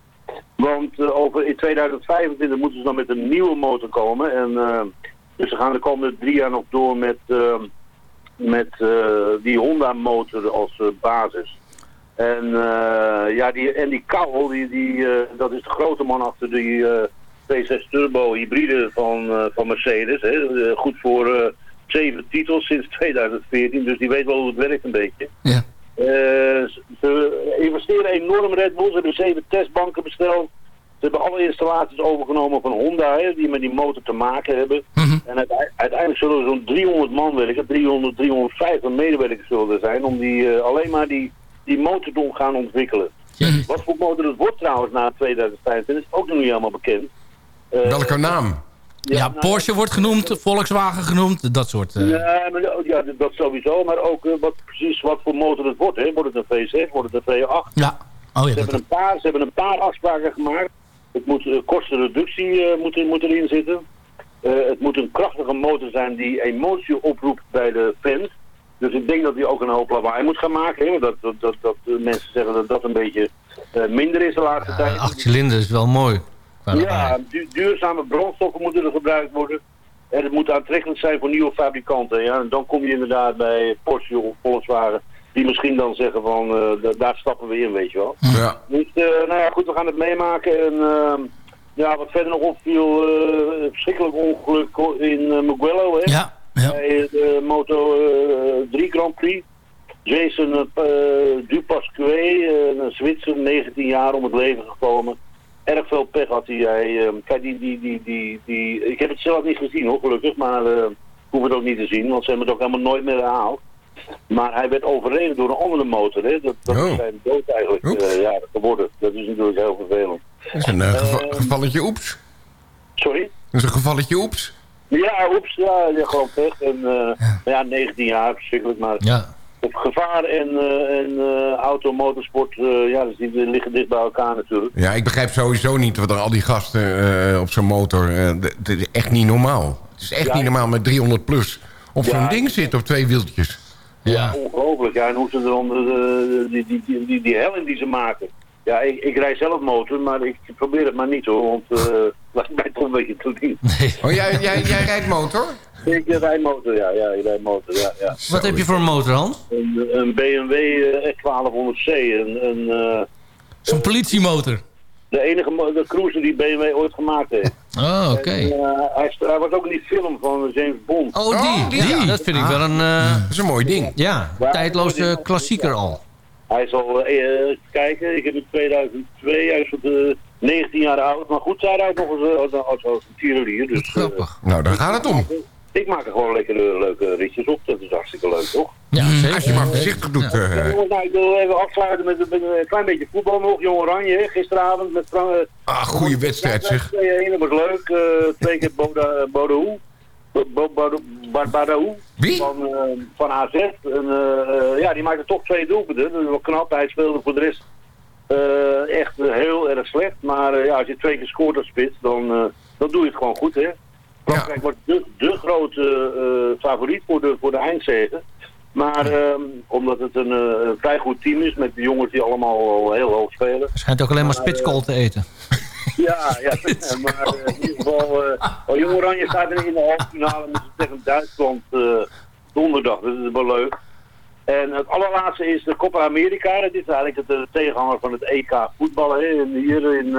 Want over in 2025 moeten ze dan met een nieuwe motor komen. En, eh, dus ze gaan de komende drie jaar nog door met, ehm, met eh, die Honda-motor als eh, basis. En, eh, ja, die, en die die, die, dat is de grote man achter die eh, V6 Turbo hybride van, van Mercedes. Hè. Goed voor zeven titels sinds 2014, dus die weet wel hoe het werkt een beetje. Ja. Ze- investeren enorm in Red Bull. Ze hebben zeven testbanken besteld. Ze hebben alle installaties overgenomen van Honda, hè, die met die motor te maken hebben. En uite- uiteindelijk zullen er zo'n 300 man werken, 300, 350 medewerkers zullen er zijn, om die, eh, alleen maar die, die motor te gaan ontwikkelen. Wat voor motor het wordt trouwens na 2025 is ook nog niet helemaal bekend. Eh, Welke naam? Ja, Porsche wordt genoemd, Volkswagen genoemd, dat soort... eh, Ja, maar, ja, dat sowieso, maar ook wat, precies wat voor motor het wordt. Hè. Wordt het een V6, wordt het een V8? Ja. Oh ja, ze, hebben een paar, ze hebben een paar afspraken gemaakt. Het moet uh, kostenreductie uh, moet, moet erin zitten. Uh, het moet een krachtige motor zijn die emotie oproept bij de fans. Dus ik denk dat hij ook een hoop lawaai moet gaan maken. Hè? Dat, dat, dat, dat mensen zeggen dat dat een beetje minder is de laatste tijd. Acht cilinder is wel mooi. Ja, du duurzame brandstoffen moeten er gebruikt worden. En het moet aantrekkelijk zijn voor nieuwe fabrikanten. Ja? En dan kom je inderdaad bij Porsche of Volkswagen. Die misschien dan zeggen van, uh, daar stappen we in, weet je wel. Ja. Dus, uh, nou ja, goed, we gaan het meemaken. En uh, ja, wat verder nog opviel, verschrikkelijk ongeluk in Mugello, hè. Ja, ja. Bij de Moto 3 Grand Prix. Jason uh, Dupasquet, een Zwitser, 19 jaar, om het leven gekomen erg veel pech had hij. hij kijk, die, die, die, die, die, ik heb het zelf niet gezien hoor, gelukkig, maar uh, hoef het ook niet te zien, want ze hebben het ook helemaal nooit meer herhaald. Maar hij werd overreden door een andere motor, hè. Dat, dat Oh. is zijn dood eigenlijk uh, ja, geworden. Dat is natuurlijk heel vervelend. Dat is een uh, geva gevalletje oeps. Sorry? Dat is een gevalletje oeps. Ja, oeps, ja, ja gewoon pech. En, ja. ja, 19 jaar, verschrikkelijk, maar... Ja. Op gevaar en, uh, en uh, auto, motorsport, uh, ja, dus die liggen dicht bij elkaar natuurlijk. Ja, ik begrijp sowieso niet wat er al die gasten op zo'n motor... Het is echt niet normaal. Het is echt ja, niet normaal met 300 plus op zo'n ding zitten op twee wieltjes. Ja, ongelooflijk. Ja, en hoe ze er onder de, die, die, die, die, die helling die ze maken. Ja, ik, ik rij zelf motor, maar ik probeer het maar niet hoor, want uh, laat mij toch een beetje toe zien. Nee. Oh, jij, jij, jij rijdt motor? Ik rijd motor, ja, ja, ik rijd motor, ja. ja. Wat heb je voor een motor, Hans? Een, een BMW uh, 1200C, een... een uh, Zo'n politiemotor? De enige de cruiser die BMW ooit gemaakt heeft. Oh, oké. Okay. Hij, hij, was ook in die film van James Bond. Oh, die, oh, die. Ja, dat vind ik ah. wel een... dat is een mooi ding. Ja, ja tijdloze klassieker al. Hij zal uh, kijken, ik heb in 2002, hij is uh, 19 jaar oud, maar goed, zij rijdt nog eens uh, als, als een tirolier. Dus, grappig. nou, daar gaat het om. Ik maak er gewoon lekker leuke ritjes op, dat is hartstikke leuk, toch? Ja, zeker. Als je maar voorzichtig doet. Ja. Ja, nou, ik wil even afsluiten met, met, een klein beetje voetbal nog. Jong Oranje, gisteravond met Frank... ah, goede wedstrijd zeg. dat was leuk. Uh, twee keer Bodo Barbadou Wie? Van, uh, van AZ. En, uh, ja, die maakte toch twee doelpunten. Dat is wel knap. Hij speelde voor de rest uh, echt heel erg slecht. Maar ja, als je twee keer scoort als spits, dan, dan doe je het gewoon goed, hè. Frankrijk ja. wordt de, de grote favoriet voor de, voor de eindzege. Maar um, omdat het een uh, vrij goed team is met de jongens die allemaal al heel hoog spelen. Schijnt ook alleen maar, maar spitskool te eten. Ja, ja, maar in ieder geval, oh, Jong Oranje staat in de halve finale tegen Duitsland donderdag. Dat is wel leuk. En het allerlaatste is de Copa America. Dat is eigenlijk het tegenhanger van het EK voetbal hè, hier in,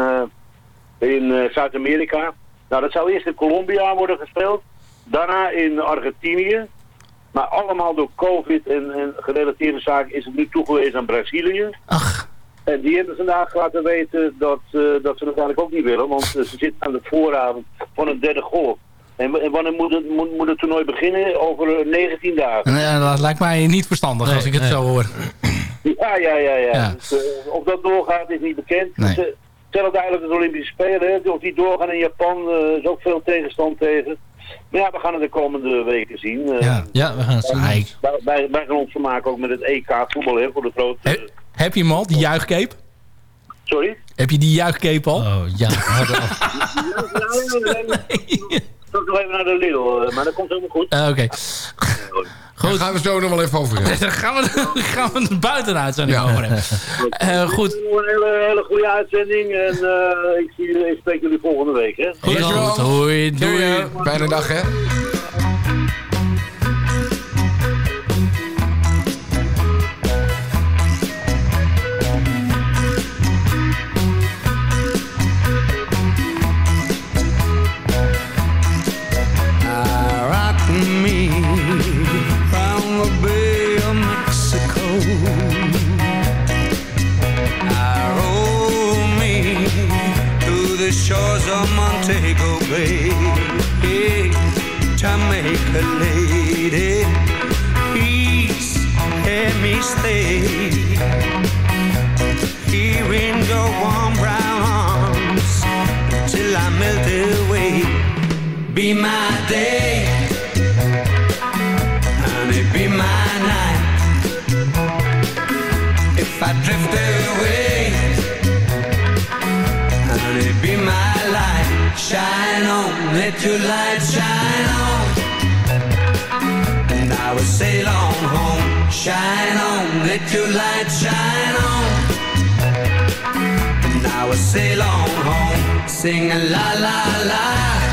in Zuid-Amerika. Nou, dat zou eerst in Colombia worden gespeeld. Daarna in Argentinië. Maar allemaal door COVID en, en gerelateerde zaken is het nu toegewezen aan Brazilië. Ach. En die hebben vandaag laten weten dat, uh, dat ze dat eigenlijk ook niet willen. Want ze zitten aan de vooravond van een derde golf. En, en wanneer moet het, moet, moet het toernooi beginnen? Over 19 dagen. Nee, dat lijkt mij niet verstandig nee, als ik het nee. zo hoor. Ja, ja, ja. ja. ja. Dus, uh, of dat doorgaat is niet bekend. Nee. Dus, Hetzelfde eigenlijk de Olympische Spelen. Hè. Of die doorgaan in Japan is ook veel tegenstand tegen. Maar ja, we gaan het de komende weken zien. Uh, ja, ja, we gaan het zien. Wij, wij, wij gaan ons vermaken ook met het EK voetbal hè, voor de grote... He, heb je hem al, die juichcape? Sorry? Heb je die juichcape al? Oh, ja. Ik nog even naar de Lidl, maar dat komt helemaal goed. Uh, Oké. Okay. Goed. Daar gaan we zo nog wel even over hebben. Daar gaan we, gaan we het buitenuit zo niet ja. over hebben. Uh, goed. Een hele, hele goede uitzending. En uh, ik, zie, ik spreek jullie volgende week. Hè? Goed, goed. Hoi. Doei. Doei. Fijne dag, hè. A lady. Please let me stay here in your warm brown arms till I melt away. Be my day, honey, be my night. If I drift away, honey, be my light Shine on, let your light let your light shine on. And I sail on home. Sing a la la la.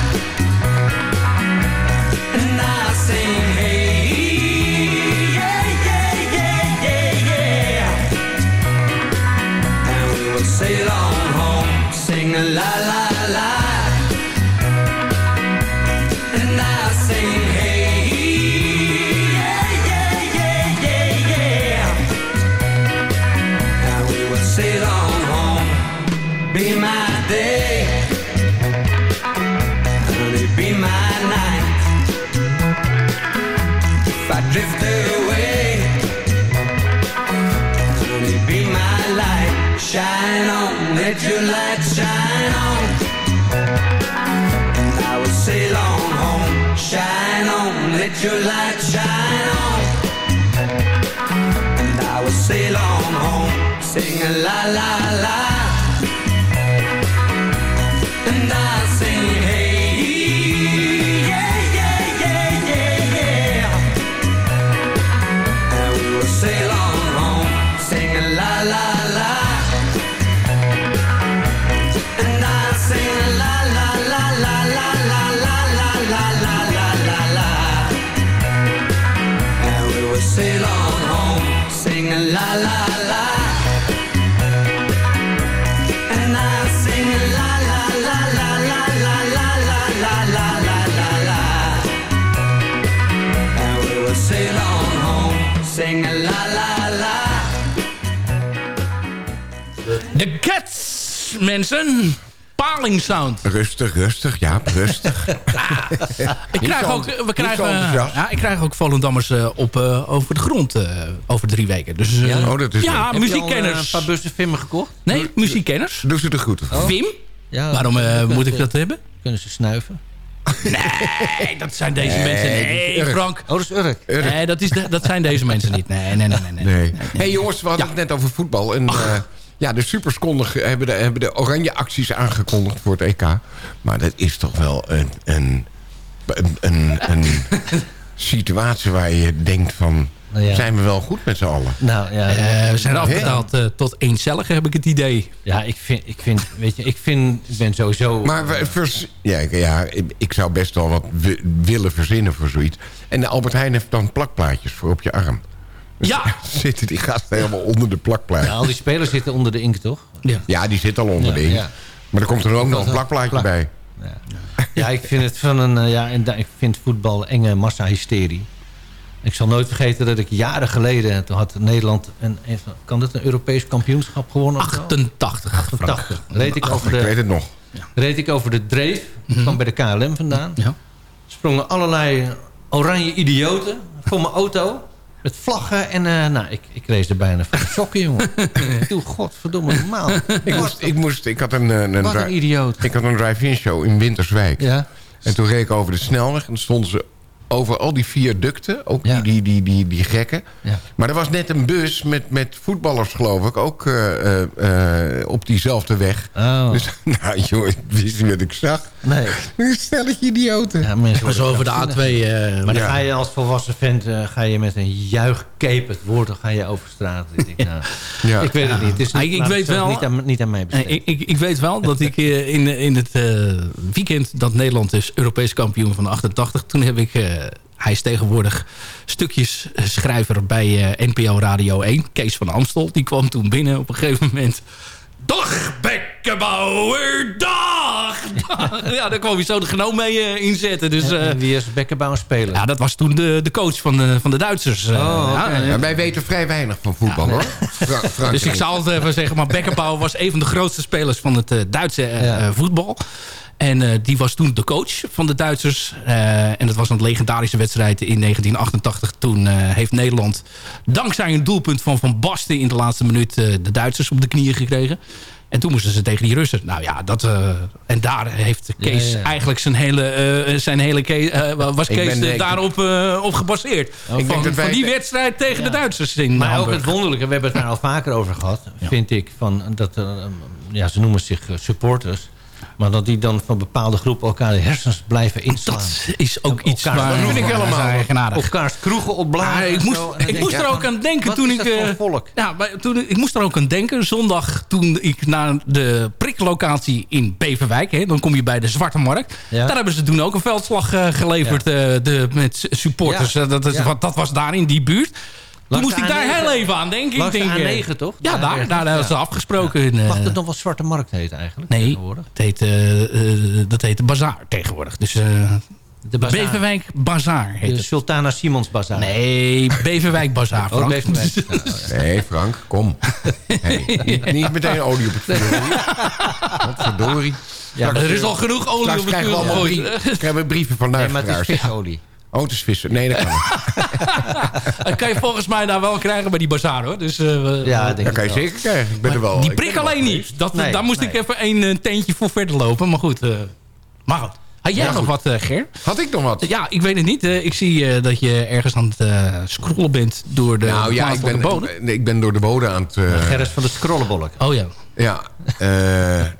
Your light shine on. And I will sail on home. Sing a la la la. De Cats, mensen. Paling Sound. Rustig, rustig, ja, rustig. Ik krijg ook, we krijgen, ja, ik krijg ook Volendammers eh, op, eh, over de grond eh, over drie weken. Dus, eh, Ja? Oh, dat is ja, leuk. Heb je muziekkenners. al, eh, een paar bussen Vimmen gekocht? Nee, muziekkenners. Doe ze er goed. Vim? Ja, Waarom eh, moet ik dat hebben? Kunnen ze snuiven? Nee, dat zijn deze Nee, mensen niet. Nee. Frank. Oh, dat is Urk. Nee, dat, is de- dat zijn deze mensen niet. Nee, nee, nee. nee, nee. Nee. hey, jongens, we hadden het net over voetbal. En, eh, ja, de Supers kondigen- hebben de, hebben de oranje acties aangekondigd voor het EK. Maar dat is toch wel een, een, een, een, een situatie waar je denkt van... Nou ja. Zijn we wel goed met z'n allen? Nou ja, Eh, we zijn afbetaald eh, tot eencellig, heb ik het idee. ja ik, vind, ik vind, weet je, ik vind, ik ben sowieso... Maar we, vers- ja, ik- ja, ik- zou best wel wat wi- willen verzinnen voor zoiets. En de Albert Heijn heeft dan plakplaatjes voor op je arm. Ja. Zitten die gasten helemaal onder de plakplaatje. ja, al die spelers zitten onder de ink, toch? Ja. Ja, die zit al onder Ja, de ink. ja. Maar er komt er ook nog een plakplaatje plak- bij. Ja, ik vind het van een, eh, ja, ik vind voetbal enge massahysterie. Ik zal nooit vergeten dat ik jaren geleden, toen had Nederland een, even- kan dit een Europees kampioenschap gewonnen? of zo? 88. 88. Reed ik, over Ik weet de, het nog. reed ik over de dreef, ik kwam bij de KLM vandaan. Ja. Sprongen allerlei oranje idioten voor mijn auto. Met vlaggen en eh, nou, ik, ik er bijna van sokken, jongen. Doe godverdomme normaal. Ik, moest, ik, moest, ik had een, eh, een, Wat een idioot. ik had een drive-in show in Winterswijk. Ja. En toen reed ik over de snelweg. En dan stonden ze over al die viaducten. Ook Ja. die, die, die, die, die gekken. Ja. Maar er was net een bus met, met voetballers, geloof ik. Ook eh, op diezelfde weg. Oh. Dus, nou joh, ik wist niet wat ik zag. Nee. Een stelletje idioten. Ja, mensen Maar zo over de A2. eh, Maar dan Ja. ga je als volwassen vent eh, ga je met een juichcape het woord, dan ga je over straat. Ik, nou, Ja. ik weet het niet. Het is Ah, niet, ik weet wel- Niet aan, niet aan mij besteed. ik, ik, ik weet wel dat ik eh, in, in het eh, weekend dat Nederland is Europees kampioen van 88. Toen heb ik, eh, hij is tegenwoordig stukjes schrijver bij eh, NPO Radio 1. Kees van Amstel, die kwam toen binnen op een gegeven moment. Dag Bekkenbouwer, dag! ja, daar kwam hij zo de genoom mee eh, inzetten. Dus, eh, En wie is Bekkenbouw spelen? ja, dat was toen de, de coach van de, van de Duitsers. eh, Oh, ja, wij weten vrij weinig van voetbal, hoor. Fra- dus ik zal het even zeggen, maar Beckenbauer was een van de grootste spelers van het eh, Duitse eh, Ja. eh, voetbal. En eh, die was toen de coach van de Duitsers. Eh, en dat was een legendarische wedstrijd in 1988. Toen eh, heeft Nederland dankzij een doelpunt van Van Basten... in de laatste minuut de Duitsers op de knieën gekregen. En toen moesten ze tegen die Russen. Nou ja, dat, en daar heeft Kees Ja, ja. eigenlijk zijn hele... zijn hele Kees, was Kees daarop op gebaseerd. van, wij- van die wedstrijd tegen de Duitsers in Maar ook het wonderlijke, we hebben het daar al vaker over gehad, vind ik. Van, dat, ja, ze noemen zich supporters. Maar dat die dan van bepaalde groepen elkaar de hersens blijven inslaan. Dat is ook iets waar... Dat vind ik helemaal. Elkaars kroegen opblazen. Ah, ik moest, ik denk moest er ook aan denken wat toen ik... eh, volk? Ja, maar toen, ik moest er ook aan denken. Zondag toen ik naar de priklocatie in Beverwijk... Hè, dan kom je bij de Zwarte Markt. Ja. Daar hebben ze toen ook een veldslag eh, geleverd eh, de, met supporters. Eh, Dat, is, Ja. wat, dat was daar in die buurt. Toen moest ik daar A9. heel even aan denken. Langs ik de denk, eh, A9 toch? Ja, daar, daar, hebben ze afgesproken. in, Mag eh, het nog wel Zwarte Markt heten eigenlijk? Nee, het heet, eh, eh, dat heet de Bazaar tegenwoordig. Dus eh, De Bazaar. Beverwijk Bazaar heet De het. Sultana Simons Bazaar. Nee, Beverwijk Bazaar, Oh, Frank. Beverwijk. Nee, Frank, kom. Hey, niet, niet meteen olie op het vuur. Wat verdorie. Ja, er is al genoeg olie Straks op het krijgen we vuur allemaal gegooid. brie- krijgen we brieven van Nee, maar het is luisteraars. visolie. Oh, is vissen. Nee, dat kan niet. Dat kan je volgens mij daar wel krijgen bij die bazaar hoor. Dus, eh, we- Ja, denk Dat kan ik je wel. zeker krijgen. Ik ben er wel. die ik prik wel alleen niet. Dat, Nee, daar moest nee. ik even één eh, teentje voor verder lopen. Maar goed. eh maar goed. Had jij Ja, nog goed. wat, Ger? Had ik nog wat? Ja, ik weet het niet. Eh, ik zie eh, dat je ergens aan het eh, scrollen bent door de nou ja, ik de ben, nee, ik ben door de bodem aan het... eh, Gerrit van de Scrollenbolk. Oh ja. ja, eh,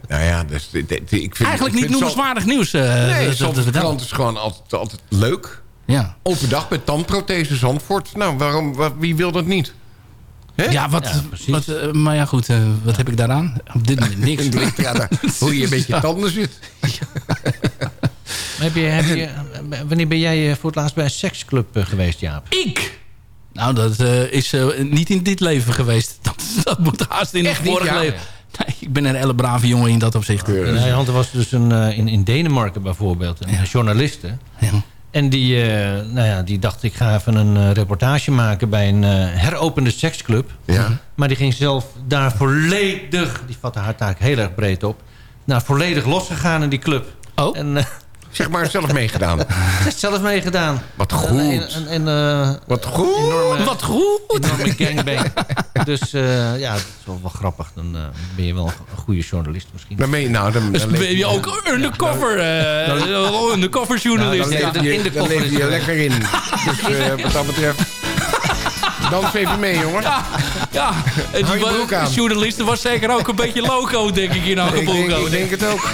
nou ja, dus, ik vind, Eigenlijk ik niet vind noemenswaardig nieuws. eh, Nee, dat- dat- Zandvoort dat- Krant is gewoon altijd, altijd leuk. Ja. Open dag met tandprothese Zandvoort. Nou, waarom, wat, wie wil dat niet? Hè? Ja, wat, Ja, eh, maar ja goed, eh, wat heb ik daaraan? Op dit moment niks. Eraan hoe je een beetje tanden zit. Heb je, heb je, wanneer ben jij eh, voor het laatst bij een seksclub eh, geweest, Jaap? Ik? Nou, dat eh, is eh, niet in dit leven geweest. Dat, dat moet haast in het vorige ja? leven. Nee, ik ben een hele brave jongen in dat opzicht. In Nederland was dus een, eh, in, in Denemarken bijvoorbeeld een journaliste. Ja. En die, eh, nou ja, die dacht, ik ga even een eh, reportage maken bij een eh, heropende seksclub. Ja. Maar die ging zelf daar volledig, die vatte haar taak heel erg breed op, nou, volledig losgegaan in die club. Oh. En eh, Zeg maar zelf meegedaan. zelf meegedaan. Wat goed. En, en, en, eh, Wat goed. enorme, Wat goed! enorme gangbang. dus eh, ja, dat is wel, wel grappig. Dan eh, ben je wel een goede journalist misschien. Dan ben je, nou, dan, Dus dan ben je ook undercover, eh undercover journalist. dan Ja, leef de je, in de dan leef je er. lekker in. Dus eh, wat dat betreft... Dans even mee, jongen. Ja, ja. En die journalist was zeker ook een beetje loco, denk ik, in ik, denk, Acapulco. ik denk het ook.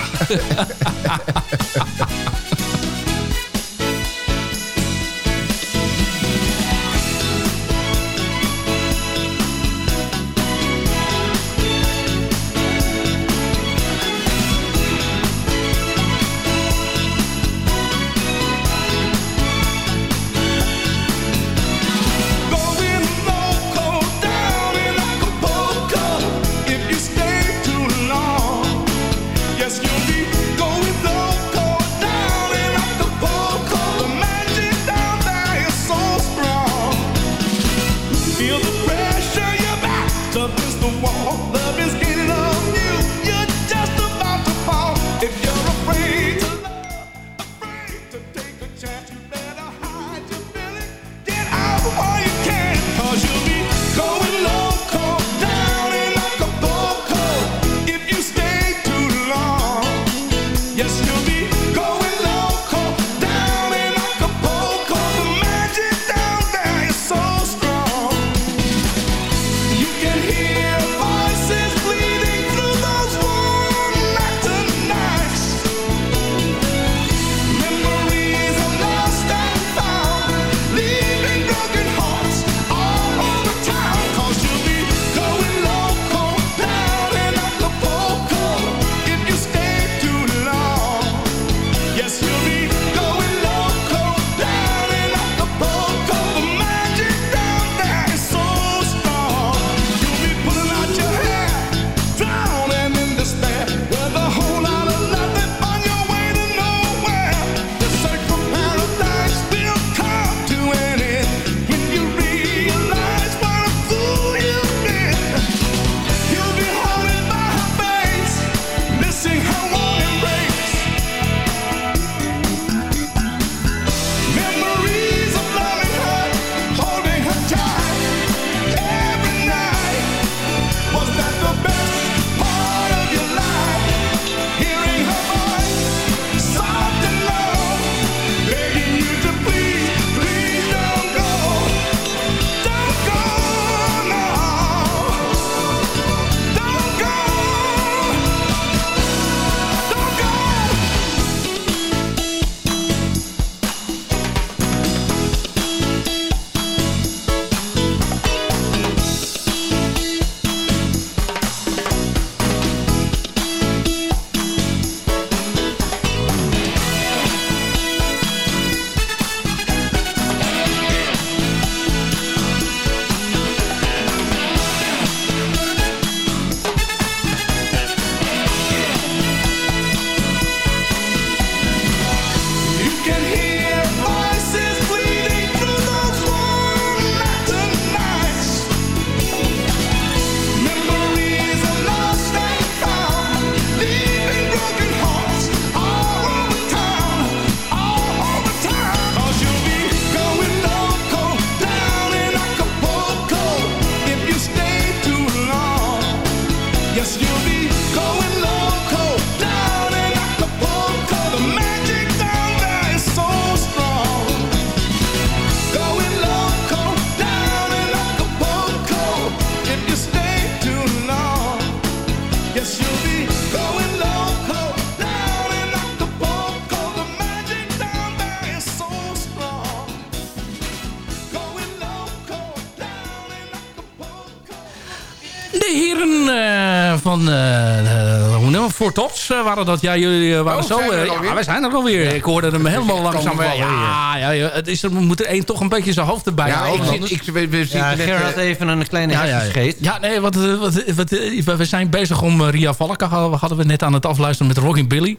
Van uh, hoe noem Tops waren dat. Ja, jullie waren Oh, zo... er ja, we zijn er alweer. Ik hoorde hem helemaal langzaam. wel Ja, ja, ja, het is, er moet er één toch een beetje zijn hoofd erbij Ja, ik ik, we, we Ja, zitten net, Ger had eh, even een kleine Ja, ja, ja. nee, wat, eh, wat, wat, eh, we zijn bezig om eh, Ria Valk, hadden we net aan het afluisteren met Rocking Billy.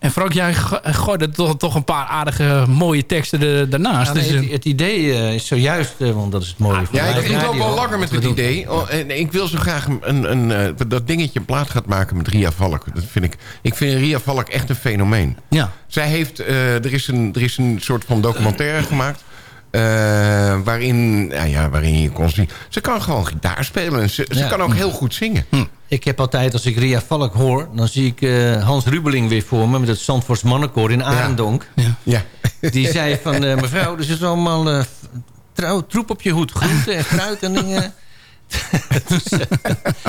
En Frank, jij go- gooide toch, toch een paar aardige mooie teksten er- daarnaast. Ja, nee, Dus, eh, het, het idee eh, is zojuist, eh, want dat is het mooie van Ja, ik, ik loop al langer met het idee. Oh, en ik wil zo graag een, een, eh, dat dingetje een plaat gaat maken met Ria Valk. Dat vind ik, ik vind Ria Valk echt een fenomeen. Ja. Zij heeft, eh, er, is een, er is een soort van documentaire gemaakt. Eh, waarin, ja, ja, waarin je kon zien... Ze kan gewoon gitaar spelen. En ze, ze Ja. kan ook heel goed zingen. Ik heb altijd, als ik Ria Valk hoor... dan zie ik eh, Hans Rubeling weer voor me... met het Zandvoorts Mannenkoor in Arendonk. Ja. Die zei van... eh, mevrouw, er zit allemaal eh, trouw, troep op je hoed. Groente en fruit en dingen. Dus, eh,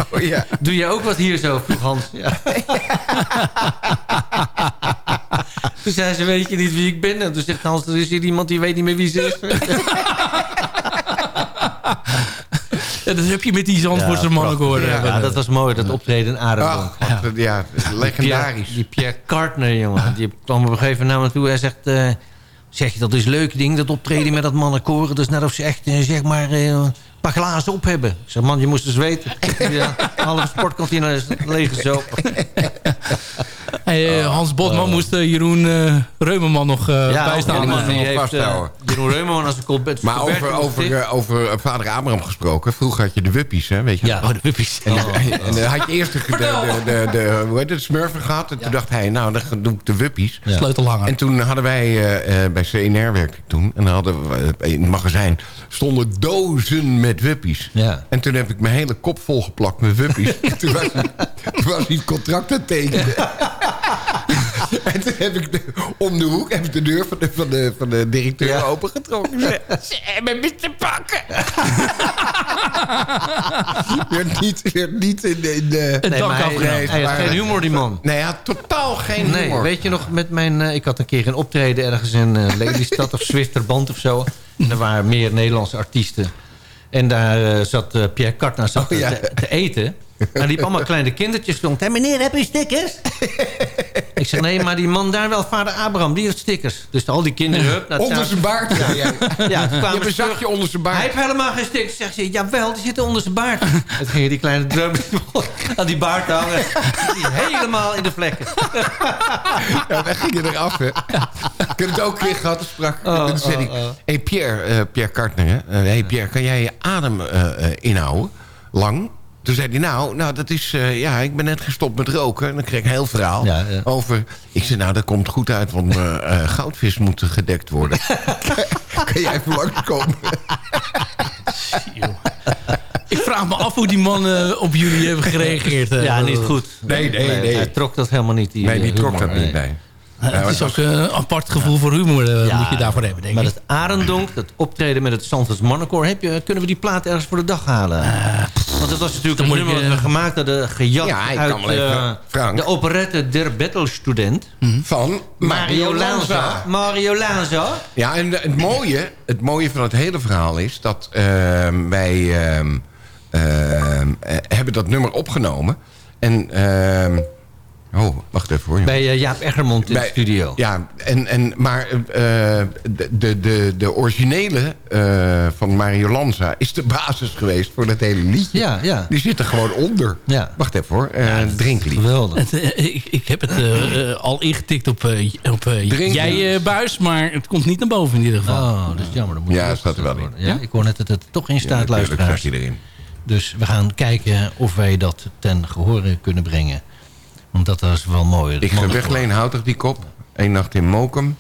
Oh, ja. Doe je ook wat hier zo, vroeg Hans. Ja. Toen zei ze, weet je niet wie ik ben? En toen zegt Hans, er is hier iemand die weet niet meer wie ze is. ja, dat heb je met die Zandvoortse Ja, mannen gehoord. Ja, ja, dat was mooi, dat optreden in ja, legendarisch. Pierre, die Pierre Cartner, jongen. Die kwam op een gegeven moment naar me toe. Hij zegt... eh, zeg je, dat is leuk ding, dat optreden met dat mannenkoren. Dat is net of ze echt, eh, zeg maar... eh, paar glazen op hebben. Ik zeg, man, je moest eens weten. Ja, halve sportkantine is leeg zo. Hey, eh, Hans Botman moest eh, Jeroen eh, Reumerman nog eh Ja, bijstaan. die, heeft eh, vasthouden. Jeroen Reumerman als een colbert. Maar over, over, eh, over eh, vader Abraham gesproken. Vroeger had je de wuppies, hè, weet je Ja, Oh, de puppies. En, en dan had je eerst de, de, de, hoe heet het, smurfen gehad. En toen dacht hij, nou, dan doe ik de wuppies. Sleutelhanger. En toen hadden wij, eh, eh, bij CNR werkte ik toen... en dan hadden we eh, in het magazijn stonden dozen met wuppies. Ja. En toen heb ik mijn hele kop volgeplakt met wuppies. En toen, was, hij- toen was hij het contract aan tekenen. en toen heb ik de- om de hoek heb ik de deur van de, van de, van de directeur Ja. opengetrokken. Ze hebben me te pakken. werd niet, werd niet in de... In de Nee, maar hij, afgenomen. hij had maar- geen humor, die man. Nee, ja, totaal geen Nee, humor. weet je nog, met mijn, eh, ik had een keer een optreden ergens in eh, Lelystad of Zwitserband of zo. En er waren meer Nederlandse artiesten. En daar eh, zat Pierre Cartner zat Oh, ja. te, te eten. En liep allemaal kleine kindertjes rond. Hé meneer, heb je stickers? Ik zeg, nee, maar die man daar wel, vader Abraham, die heeft stickers. Dus al die kinderen, hup, Onder zijn baard. Ja, ja. Ja, Je een zakje onder zijn Hij baard. heeft helemaal geen stickers. Zegt ze, jawel, die zitten onder zijn baard. Het gingen die kleine drum aan die baard hangen. Die helemaal in de vlekken. Ja, wij gingen eraf, hè. Ik heb het ook een keer gehad, sprak. Oh, en toen zei oh, oh. hey Pierre, eh, Pierre Kartner, hè. Eh, hey Pierre, kan jij je adem eh, eh, inhouden? Lang? Toen zei hij, nou, nou dat is, eh, ja, ik ben net gestopt met roken. En dan kreeg ik een heel verhaal Ja, ja. over... Ik zei, nou, dat komt goed uit, want eh, eh, goudvis moeten gedekt worden. kan jij even langskomen? Ik vraag me af hoe die mannen op jullie hebben gereageerd. eh. Ja, niet goed. Nee, nee, nee. Hij trok dat helemaal niet. Die, Nee, die eh, trok humor, dat niet nee. bij. Eh, het is ook eh, een apart gevoel voor humor eh, Ja, moet je daarvoor hebben, denk Maar ik. het Arendonk, dat optreden met het Zandvoorts Mannenkoor... Heb je, kunnen we die plaat ergens voor de dag halen? Want dat was natuurlijk een nummer ik, dat we eh, gemaakt hadden... gejat Ja, ik uit kan wel even- eh, Frank. de operette Der Bettelstudent. Van Mario Lanza. Mario Lanza. Ja, en het mooie, het mooie van het hele verhaal is... dat ehm, wij ehm, ehm, eh, hebben dat nummer opgenomen. En... oh, wacht even hoor. Bij eh, Jaap Eggermond in Bij- de studio. Ja, en, en, maar eh, de, de, de, de originele eh, van Mario Lanza... is de basis geweest voor dat hele liedje. Ja, ja. Die zit er gewoon onder. Ja. Wacht even hoor. Eh drinklied. Geweldig. Het, ik, ik heb het al ingetikt op, op eh, jij eh, buis, maar het komt niet naar boven in ieder geval. Oh, dat is jammer. Dat moet Ja, ook staat er wel worden. in. Ja, ik hoor net dat het er toch in staat, luisteraars. erin. Dus we gaan kijken of wij dat ten gehore kunnen brengen. Want dat was wel mooi. Ik ga mannenkoor. wegleen, houd toch die kop. Eén nacht in Mokum.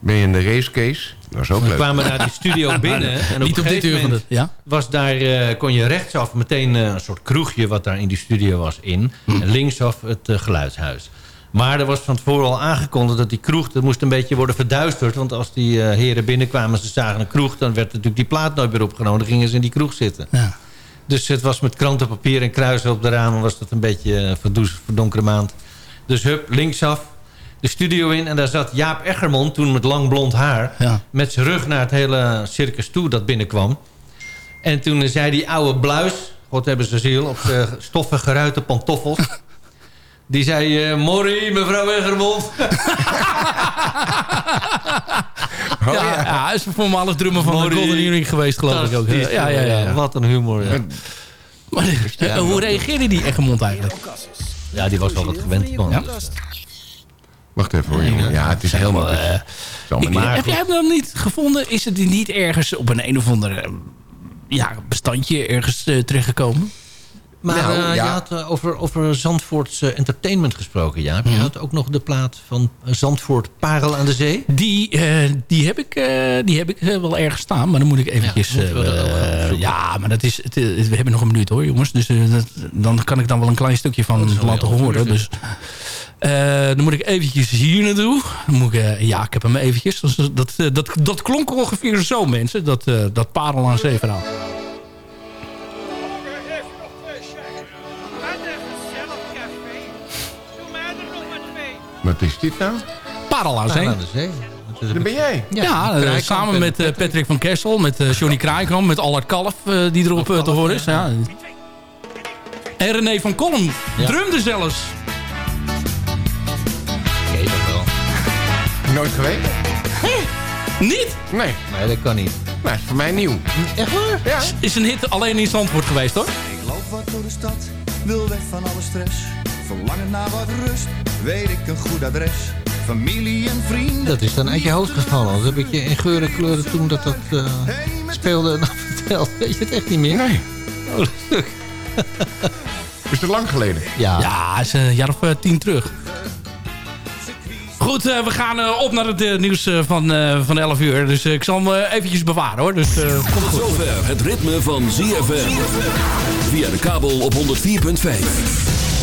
Ben je in de racecase? Dat was ook We leuk. kwamen naar die studio binnen. En op niet op dit uur van het, ja? was daar, eh, kon je rechtsaf meteen eh, een soort kroegje... wat daar in die studio was in. Hm. En linksaf het eh, geluidshuis. Maar er was van tevoren al aangekondigd dat die kroeg... dat moest een beetje worden verduisterd. Want als die eh, heren binnenkwamen ze zagen een kroeg... dan werd natuurlijk die plaat nooit meer opgenomen. Dan gingen ze in die kroeg zitten. Ja. Dus het was met krantenpapier en kruisen op de ramen... was dat een beetje eh, verdoes, verdonkere maand. Dus hup, linksaf de studio in. En daar zat Jaap Eggermond, toen met lang blond haar... Ja. met zijn rug naar het hele circus toe dat binnenkwam. En toen zei die oude bluis... God hebben ze ziel, op zijn stoffen geruite pantoffels. Die zei, eh Morrie, mevrouw Wegermond. Oh, ja, ja. hij is voormalig drummer van de Maury. Golden Earring geweest, geloof ik ook. Ja, ja, ja. ja. Wat een humor, ja. Maar, eh, hoe reageerde die Egmond eigenlijk? Ja, die was wel wat gewend van. Ja? Wacht even hoor, jongen. Ja, het is helemaal... Ik- heb jij hem dan niet gevonden? Is het niet ergens op een een of ander eh, ja, bestandje ergens eh, terechtgekomen? Maar Nou, eh, je ja. had eh, over, over Zandvoorts eh, entertainment gesproken, ja. Je had ook nog de plaat van Zandvoort Parel aan de Zee. Die, die heb ik, die heb ik wel ergens staan, maar dan moet ik eventjes... we opzoeken. ja, maar dat is, het, we hebben nog een minuut hoor, jongens. Dus dat, dan kan ik dan wel een klein stukje van wel laten horen. Dus, dan moet ik eventjes hier naartoe. Dan moet ik, ja, ik heb hem eventjes. Dus dat, dat, dat klonk ongeveer zo, mensen. Dat, dat parel aan zee verhaal. Wat is dit nou? Parel aan zee. Zee. Daar ben jij. Ja, eh, samen en met eh, Patrick van Kessel, met eh, Johnny Kraaikamp, met Allard Kalf eh, die erop te horen is. Ja. En René van Kolm Ja. drumde zelfs. Oké, dat wel. Nooit geweest? Niet? Nee. Nee, dat kan niet. Nou, is voor mij nieuw. Echt waar? Ja. Is een hit alleen in Zandvoort geweest hoor. Ik loop wat door de stad, wil weg van alle stress. Verlangen naar wat rust, weet ik een goed adres. Familie en vrienden. Dat is dan uit je hoofd gevallen. Dat heb ik je in geur en kleuren toen dat dat eh, speelde nou, verteld. Weet je het echt niet meer? Nee. Oh, leuk. Is het lang geleden? Ja. Ja, is een jaar of eh, tien terug. Goed, eh, we gaan op naar het nieuws van, van 11 uur. Dus ik zal hem eventjes bewaren hoor. Dus komt Tot goed. zover het ritme van ZFM. Via de kabel op 104.5.